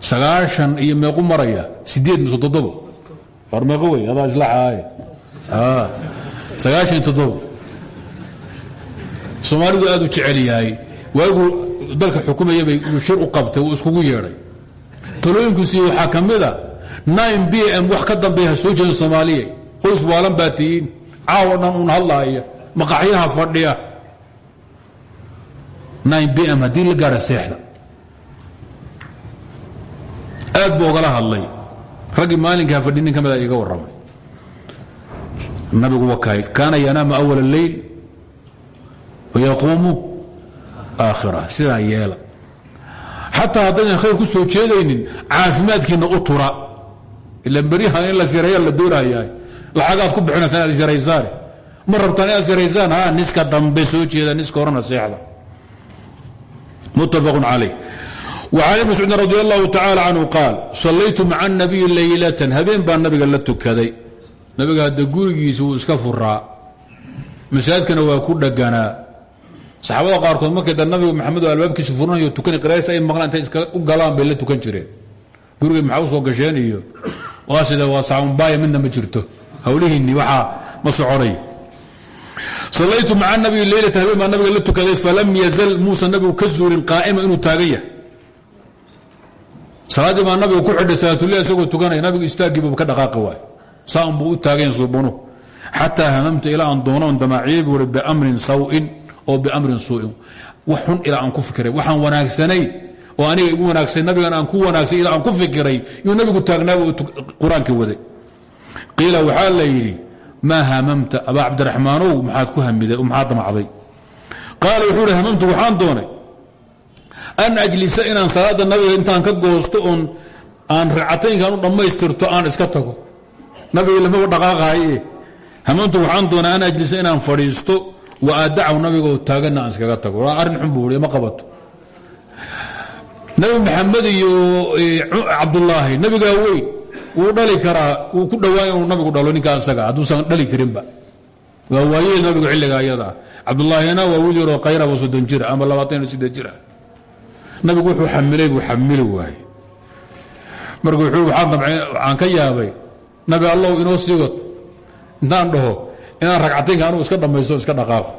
Sagaashan iyo meequ maraya sideed mise toddobo. War meeqo wey adaa isla caaye. Sagaashan iyo toddobo. Soomaalidu aad u jecel yahay. Waaguu dalka xukumayabay uu shir u qabtay uu iskugu yeedhay. Talooyinkuusii waxaa ka mida b m wax ka dambeeya ha soo jeedin soomaaliya qoys waalan baa tihiin. Caawo dhan uun hadlaaya maqaxyaha fadhiya b m haddii la gaadha seexda. Aad buu hadlay. Raggii maalinkaa fadhi nin ka mida iga warramay. Nabigu wakaay kaana yanaamu awal اleyl wayaquumu aakhira sidaa yeela. Xataa haddaydan khayr ku soo jeedaynin caafimaadkiinna u tura. Ila beryahan la siraya la doonayaa ku bixinaysaa inaad ma rabtaan inaad ha niska dambe soo jeeda niska horena seexda muttafaq calayh وعن ابن مسعوud رضي الله تعالى عنه قاaل صalaytu mعa النabiي laylة habeen baa nabiga la tukaday nabiga hadda gurigiisa wuu iska furaa masaajidkana waa ku dhaganaa saxaabada qaarkood markay da nabiga maxamed oo albaabkiisa furanayo tukan qirays ay maqlaan intay iska u galaan bay la tukan jireen guriga maxaa u soo gasheen iyo waa sida waa saunbaaya midna ma jirto hawlihiinni waxaa ma soconay salaytu maca nabiyi leylata habeen nabiga la tukaday falam yazal muusa nabigu ka zuulin qaa'ima inuu taagan yahay salaaddii ku xidhay salaatullah isagoo tukanaya nabigu istaaggiiba ka dhaqaaqi waay saan u taagayn suubunu xataa hamamta ilaa aan doonoon damaaciye buu i biamrin sawin oo biamrin suu'in wax xun ilaa aan ku fikiray waxaan wanaagsanayn oo aniga igu wanaagsan nabigan aan ku wanaagsan ilaa aan ku fikiray yuu nabigu taagnaaba qur'aanka waday qiila waxaa la maa hamamta abaa cabdiraxmaanow? Maxaad ku hamiday maxaad damacday? Qaala wuxuu ihi hamamtu waxaan doonay an ajlisa inaan salaada nabiga intaan ka goosto oon aan racataynkaan u dhammaystirto aan iska tago. Nabiga lamaba dhaqaaqahaye hamantu waxaan doonaa an ajlisa inaan fadhiisto wa aadacahu nabiga oo taaganna aan iskaga tago. Waa arrin xun buu i ma qabato. Nabi maxamed iyo cabdulaahi nabigaa weyn wuu dhali karaa wuu ku dhowaan inuu nabigu dhalo ninkaa isaga hadduusan dhali karinba. Waa waayeel nabigu xilliga ayadaa cabdulaahina waa wiil yaroo qayraba soddon jira ama labaatan iyo siddeed jira nabigu wuxuu xamilay buu xamili waaye marka wuxuu waxaan damcay waxaan ka yaabay. Nabi allow inoo sii wad. Intaan dhaho inaan ragcataynka anugu iska dhammaysto iska dhaqaaqo.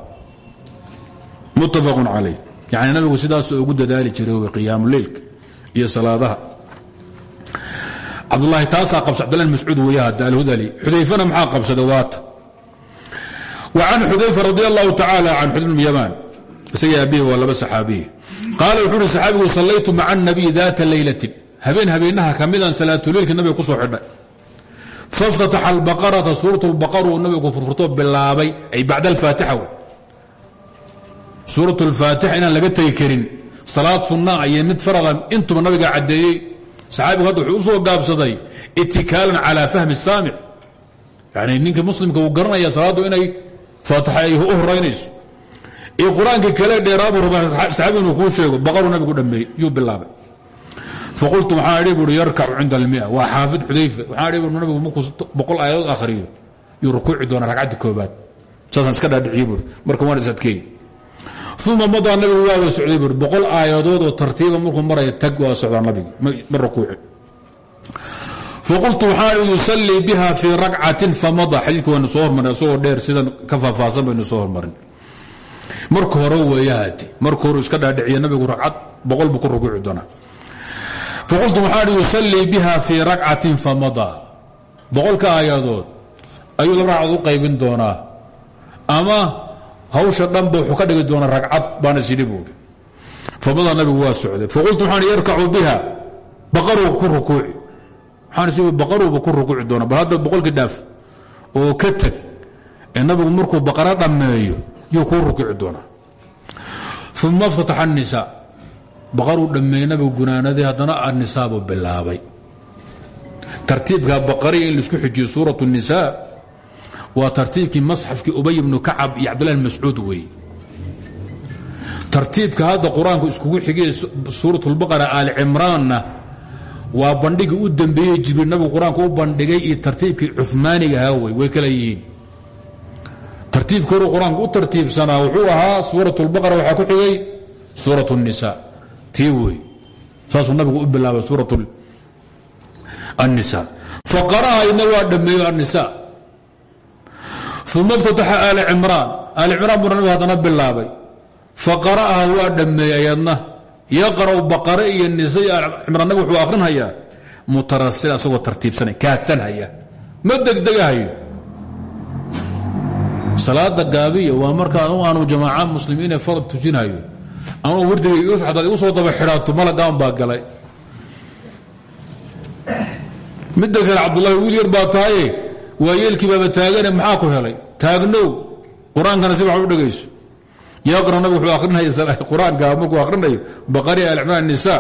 Muttafaqun calayh. Yacni nabigu sidaasoo ugu dadaali jiray wey qiyaamuleylka iyo salaadaha cabdulaahi taasaa qabsa cabdullah bin mascuud weeye hadda alhudali xudayfana maxaa qabsaday waata wa can xudayfa radi allahu tacaala can xudayf bn yamaan isaga abihi waa laba saxaabiyi qaala wuxuu uhi saxaabigu sallaytu maca الnabiy daata laylatin habeen habeenaha ka midaan salaatuleylka nabiga ku soo xidhay faاftataxa albaqarata suurat اlbaqar uu nabigu furfurto bilaabay ay bacda alfaatixa w suurat اlfaatixa inaan laga tegi karin salaad sunaa iyo mid farada intuba nabiga caddeeyey saxaabigu hadda wuxuu soo gaabsaday itikaalan calaa fahmi saamic. Yani ninka muslimka uu garanaya salaaddu inay faatixa u horaynayso. Iyo qur'aanka kale dheeraabu raba saxaabigu inuu kuu sheego baqaru nabigu dhameeyey yuu bilaabay. Faqultu waxaan idhi buuri yarkacu cinda almia. Waa xaafid xudayfa. Waxaan idhi buuri nabigu markuu boqol aayadood akhriyo yuu rukuuci doonaa ragcadda koobaad saasaan iska dhaadhiciyo buuri marka uma madaa nabigu waa wa socday buui boqol aayadood oo tartiiba markuu maraya tag waa socdaa nabigu. Ma rukuuci. Faqultu waxaan idhi yusallii biha fii rakcatin famada. Xadiidku waynu soo hormarin isagoo dheer sidan ka faahfaahsan baynu soo hormarin. Marka hore weeyahaati marka hore iska dhaadhiciye nabigu ragcad boqol buu ku rukuuci doonaa. Faqultu waxaan hi yusallii biha fii rakcatin famadaa boqolka aayadood ayuu laba ragcadood u qaybin doonaa. Ama hawsha dhanba wuxuu ka dhigi doonaa ragcad baana sidhi buuri famadaa nabigu waa socday faqultu waxaan hi yarkacu biha baqaruuba ku rukuuci waxaan si baqaruuba ku rukuuci doonaa bal hadda boqolkii dhaaf oo ka teg ee nabigu markuu baqaro dhammeeyo yuu kuu rukuuci doonaa uma اftataxa الnisaa baqaruu dhammeeyey nabigu gunaanadii haddana annisaa buu bilaabay tartiibka baqariya in laisku xijiyo suuraة الnisaa waa tartiibkii masxafkii ubay bnu kacab iyo cabdillah bn mascuud weeye tartiibka hadda qur-aanku iskugu xigay suuraة اlbaqara aali cimraanna waa bandhigii u dembeeyey jibriil nabigu qur-aanku u bandhigay iyo tartiibkii cumaanigahaa wey way kala yihiin tartiibka horu qur-aanku u tartiibsanaa wuxuu ahaa suuraة اlbaqara waxaa ku xigay suuraة الnisa tii wey saasuu nabigu u bilaabay suuraة الnisa faqaraha idna waa dhammeeyo الnisa uma اftataxa aali cimraan aali cimraan buu nabigu haddana bilaabay faqara'aha waa dhammeeyey ayadna yaqra'u baqare iyo nisa iyo cimraan nabigu wuxuu akhrinhayaa mutarasil asagoo tartiibsanay kaadsanhaya ma degdegahayo salaada gaabiya waa marka aanu jamaaca muslimiin ee farad tujinhayo anuu wardiga hadaad igu soo daba xidhaato malagaan baa galay midda kale cabdullahi wiil yar baa tahaye waa yeelkii baaba taagane maxaa ku helay? Taagnow. Qur'aankana si wax u dhegayso yaqra nabig wuxuu akhrinaya qur'aanka markuu akhrinayo baqari alcmaan nisa.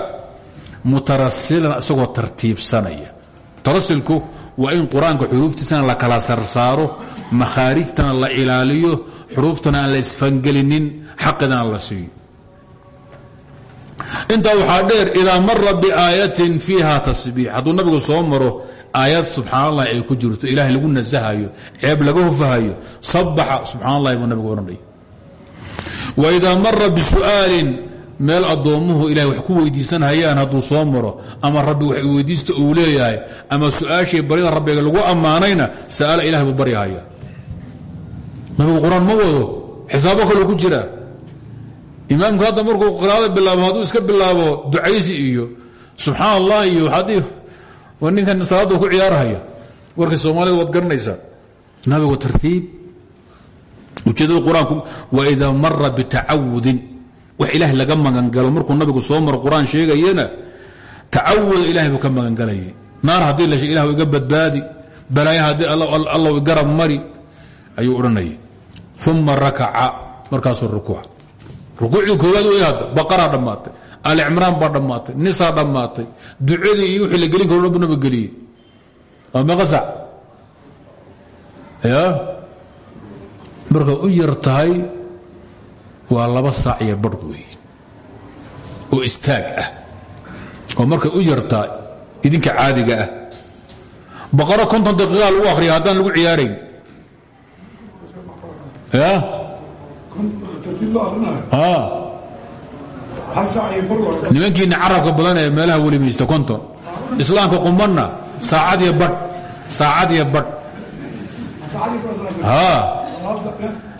Mutarasilan isagoo tartiibsanaya. Mutarasilku waa in qur'aanka xuruuftiisana la kala sarsaaro makhaarijtana la ilaaliyo xuruuftana aan la isfangelinin xaqidana la siiyo. Intaa waxaa dheer idaa mara biaayatin fiiha tasbiix hadduu nabigu soo maro aayad subxaan ay ku jirto ilahay lagu nasahayo ceeb laga hufahayo sabaxa subxaan allahi buu nabigu odhanaya waidaa mara bisu'aalin meel addoommuhu ilahay wax ku weydiisanhayaan hadduu soo maro ama rabbi wax weydiista uu leeyahay ama su'aashii baryada rabbiga lagu ammaanayna sa'ala ilahay buu baryahaya nabigu qur'aan ma wado xisaabo kaloo ku jira. Imaamku hadda markuu qiraada bilaabo hadduu iska bilaabo ducaysi iyo subxaan allah waa ninkan salaaddu ku ciyaarhaya warkii soomaalida waad garanaysaa. Nabigu tartiib. Ujeedada qur'aanku waidaa mara bitacawudin wax ilaah laga magangalo. Markuu nabigu soo maro qur'aan sheegayana tacawuda ilahay buu ka magangalayay naar haddii la ilah iga badbaadi. Balaayo haddii allow garab mari ayuu odhanayay. Uma rakaca. Markaasuu rukuuca. Rukuucdii koowaad way hadda baqaraa dhammaatay alicimraan baa dhammaatay nisaa dhammaatay ducadii iyo wixii la gelin karo nabu nabageliyey waa meeqa sac ya markaad u yar tahay waa laba saac iyo barh wey oo istaag ah. Oo markay u yartahay idinka caadiga ah. Baqaro konton daqiiqaa lagu akhriya haddaan lagu ciyaarayn. Ya nimankiina carabka badan ee meelaha welimaysta konton islaamka qumanna saacad iyo badh saacad iyo badh.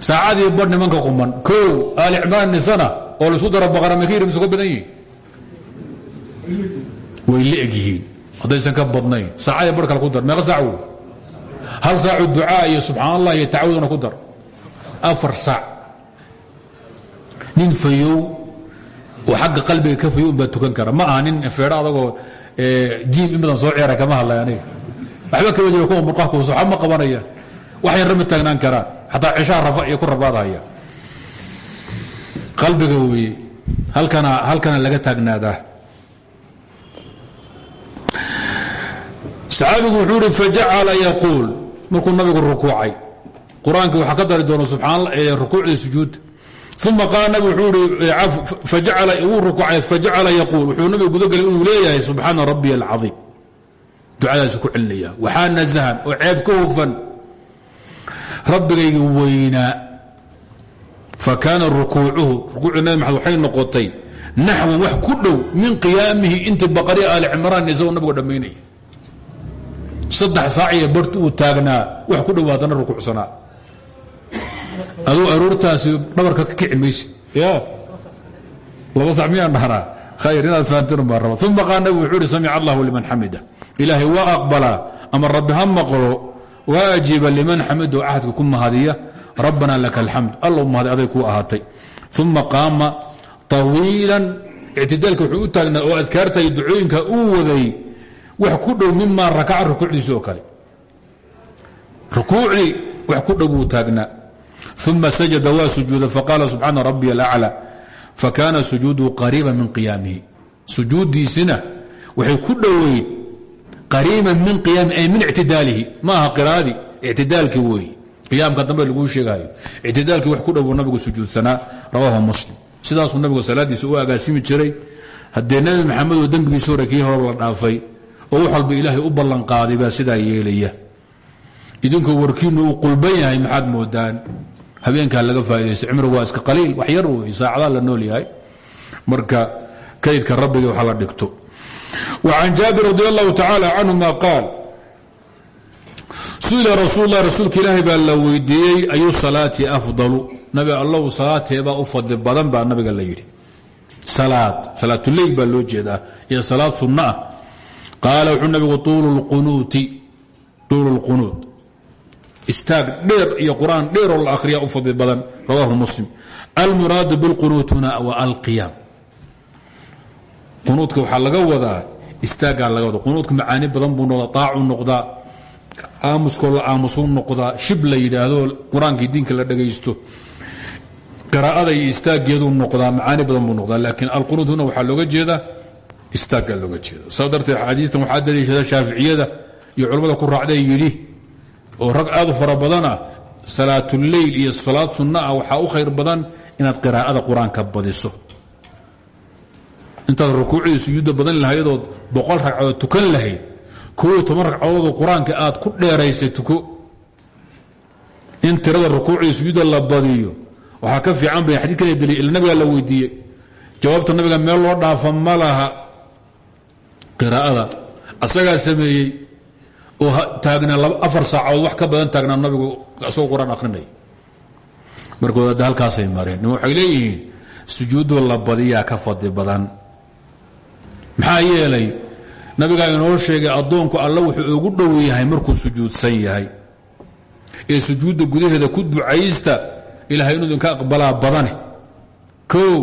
Saacad iyo badh nimanka quman. Kow aalicmaan nisana oo la isku daro baqara makir mise ka badan yihiin way la eg yihiin. Haddaysan ka badnayn. Saacad iyo badh kale ku dar. Meeqa saac wey? Hal saacu ducaa iyo subxaan allah iyo tacawudna ku dar. Afar saac. Nin fayow oo xagga qalbiga ka fayow baa tukan kara. Ma aha nin feedho adagoo jiim in badan soo ceera kama hadlay aniga. Waxba kama jira kuwa murqaha kuuso waxba ma qabanayaan wax yarra ma taagnaan karaan. Xataa cishaa rafa iyo ku rabaadahaya. Qalbiga weeye halkana halkana laga taagnaadaa. Saxaabigu wuxuu ihi fajacala yaquul. Markuu nabigu rukuucay. Qur'aanka waxaa ka dari doona subxaan rukuucda sujuud uma qaala nabig wuxuu ihi wuu rukuucay fajacala yaquul wuxuu nabigu gudagelay inuu leeyahay subxaana rabbiya alcaiim ducadaasu ku celinaya waxaa nasahan oo ceeb ka hufan rabbigayga weynaa fakaana rukuucuhu rukuucda nabi maxamed waxay noqotay naxwan wax ku dhow min qiyaamihi intii baqari aali cimraan isagoo nabigu dhammaynaya saddex saac iyo barti uu taagnaa wax ku dhow haddana rukuucsanaa aduu aroortaasi dhabarka ka kici maysid. Ya. Laba sac miyaan dhahnaa khayr inaad fahantin baa raba uma qaal nabigu wuxuu allahu liman xamida. Ilaahay waa aqbalaa ama rabbi ha maqlo waa ajiiba liman xamidahu axadka ku mahadiya rabbana laka alxamd alla mahadi aday kuu ahaatay. Uma qaama طawiilan ictidaalka wuxuu u taagnaa oo adkaarta iyo ducooyinka uu waday wax ku dhow mimaa rakaca rukuucdiisa oo kale. Rukuucdii wax ku dhow buu taagnaa uma sajada waa sujuuda faqaala subxaana rabbiy alaclى fakaana sujuuduhu qariiba min qiyaamihi sujuuddiisina waxay ku dhoweyd qariiban min qiyaamihi ay min ictidaalihi ma aha qiraadii ictidaalkii weeye qiyaamka dambe laguu sheegayo ictidaalkii wax ku dhow nabigu sujuudsanaa rawaahu muslim sidaasuu nabigu salaadiisa u agaasimi jiray haddee nebi maxamed oo dembigiisa hore kii hore la dhaafay oo wax walba ilaahay u ballanqaaday baa sidaa yeelaya idinkoo warkiinu uu qulban yahay maxaad moodaan habeenkaa laga faa'idaysta cimrigu waa iska qaliil wax yar wey saacadaa la nool yahay marka kaydka rabbiga waxa la dhigto وعن jاaبر رضي الله تعالى عنهma قاaل suئila rasuul الlah rasuulka ilaahi baa la weydiiyey ayu salaaةi أfضل nabi allow salaateebaa u fadli badan baa nabiga la yidhi salaad salaatuleyl baa loo jeedaa iyo salaad sunno ah qaala wuxuu nabigu tuul اlqunuud istaag dheer iyo qur'aan dheeroo la akhriya u fadli badan rawaahu muslim. Almuraadu bاlqunuut huna wa alqiyaam. Qunuudka waxaa laga wadaa istaagaa laga wada qunuudka macaani badan buu noqdaa aacu noqdaa aamuskoo la aamusuu noqdaa shib la yidhaahdo qur'aankii diinka la dhagaysto qiraa'ada iyo istaageedu noqdaa macaani badan buu noqdaa. Laakiin alqunuud huna waxaa looga jeedaa istaaggaa looga jeeda saa darteed xadiistan waxaa daliishada shaaficiyada iyo culammada ku raacday yidhi oo rag aad u fara badana salaatuleyl iyo salaad sunna ah u khayr badan inaad qiraa'ada qur'aanka badiso. Intaad rukuucdii sujuudda badan lahaydood boqol ragcadood tukan lahayd kooiyo toban ragcadoodoo qur'aanka aad ku dheeraysay tuko. In tirada rukuucdii sujuudda la badiyo waxaa ka fiican bay xadiidkan daliy ila nabigaa la weydiiyey. Jawaabta nabiga meel loo dhaafa ma laha qiraa'ada asagaa sameeyey oo taagnaa afar saacadood wax ka badan taagnaa nabigu isagoo qur'aan akhrinaya markood hadda halkaasay mareen waxay leeyihiin sujuuddoo la badiyaa ka fadli badan. Maxaa yeelay nabigaa inoo sheegay addoonku alla wuxuu ugu dhow yahay markuu sujuudsan yahay. Ee sujuudda gudaheeda ku ducaysta ilahay inuu idinka aqbalaa badane. Kow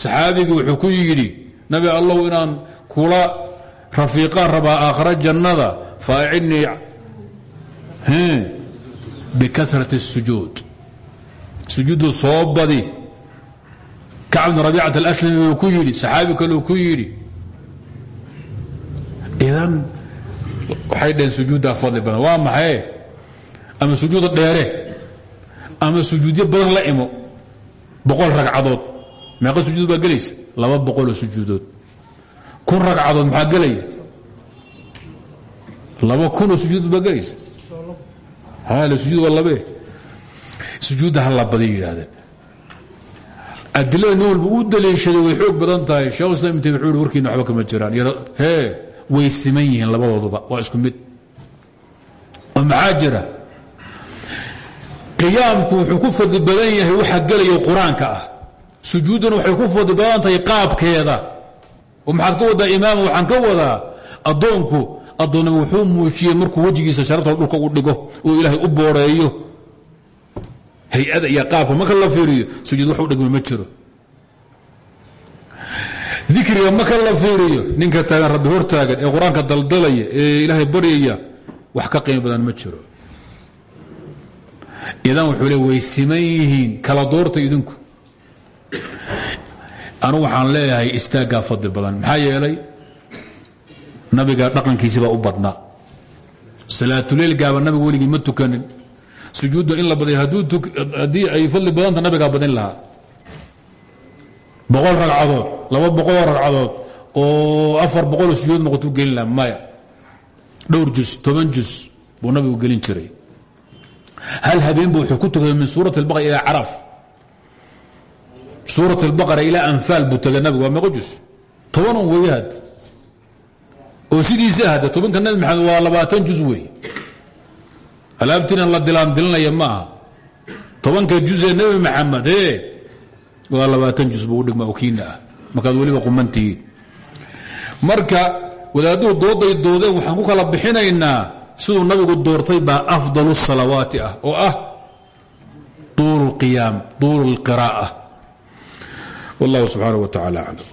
saxaabigii wuxuu ku yidhi nabi allow inaan kula rafiiqaan rabaa aakhira jannada faacidnii bikarat الsujuud sujuuddu soo badi kacb bn rabiicat alaslami buu ku yidhi saxaabi kaleu ku yidhi idan waxay dhaheen sujuuddaa fadli badan waa maxaye ama sujuuda dheere ama sujuudyo badan la imo boqol ragcadood meeqa sujuud baa gelaysa laba boqoloo sujuudood kun ragcadood maxaa gelaya laba kunoo sujuudood baa gelaysa sujuud waa labe sujuudda ha la badiy yidhahdeen. Adilada nin walba u daliishaday way xoog badan tahay. Sheekhu islam ibn taymiya wuxuu hi warkiina waxba kama jiraan. Hee way siman yihiin labadooduba. Waa isku mid. Oo maxaa jira qiyaamku wuxuu ku fadli badan yahay waxa gelaya qur'aanka ah. Sujuudduna waxay ku fadli badan tahay qaabkeeda. Oo maxaad ka wadaa imaama waxaan ka wadaa addoonku addoonnimo wuxuu muujiyey markuu wejigiisa sharafta dhulka u dhigo uu ilaahay u booreeyo hay'ada iyo qaabka marka fiiriyo sujuud wax u ma jiro. Dikriga marka la fiiriyo ninka taagan rabbi hor taagan ee qur'aanka ee ilaahay baryaya wax ka qiimo badan ma jiro. Idan wuxuu le way kala doorta idinku. Anugu waxaan leeyahay istaaggaa fadli badan. Maxaa yeelay nabiga dhaqankiisi baa u badnaa salaatuleil gaaba nabigu weligii ma tukanin. Sujuudda in la badya haddii ay fadli badanta nabigaa badin lahaa. Boqol ragcadood laba boqoloo ragcadood oo afar boqoloo sujuud noqotu gelin laha maya. Dhowr jus toban jus buu nabigu gelin jiray. Hal habeenbu wuxuu ku tukaday min suurat albaqara ilaa caraf. Suurat albaqara ilaa anfaal buu tegay nabigu waa oo sidiisa hadda tobanka nabi maxamed waa labaatan jus weeye alaabtiina la dilaandilinaya ma aha tobanka jusee nebi maxamed e waa labaatan jus buu udhigma oo kiina ah markaad weliba qumantihiin marka wadaadduhu dooday doodeen waxaan ku kala bixinaynaa siduu nabigu doortay baa afdalu salawaati ah oo ah duulu اlqiyaam duulu اlqiraa'a wallahu subxaanaه wa tacala aclam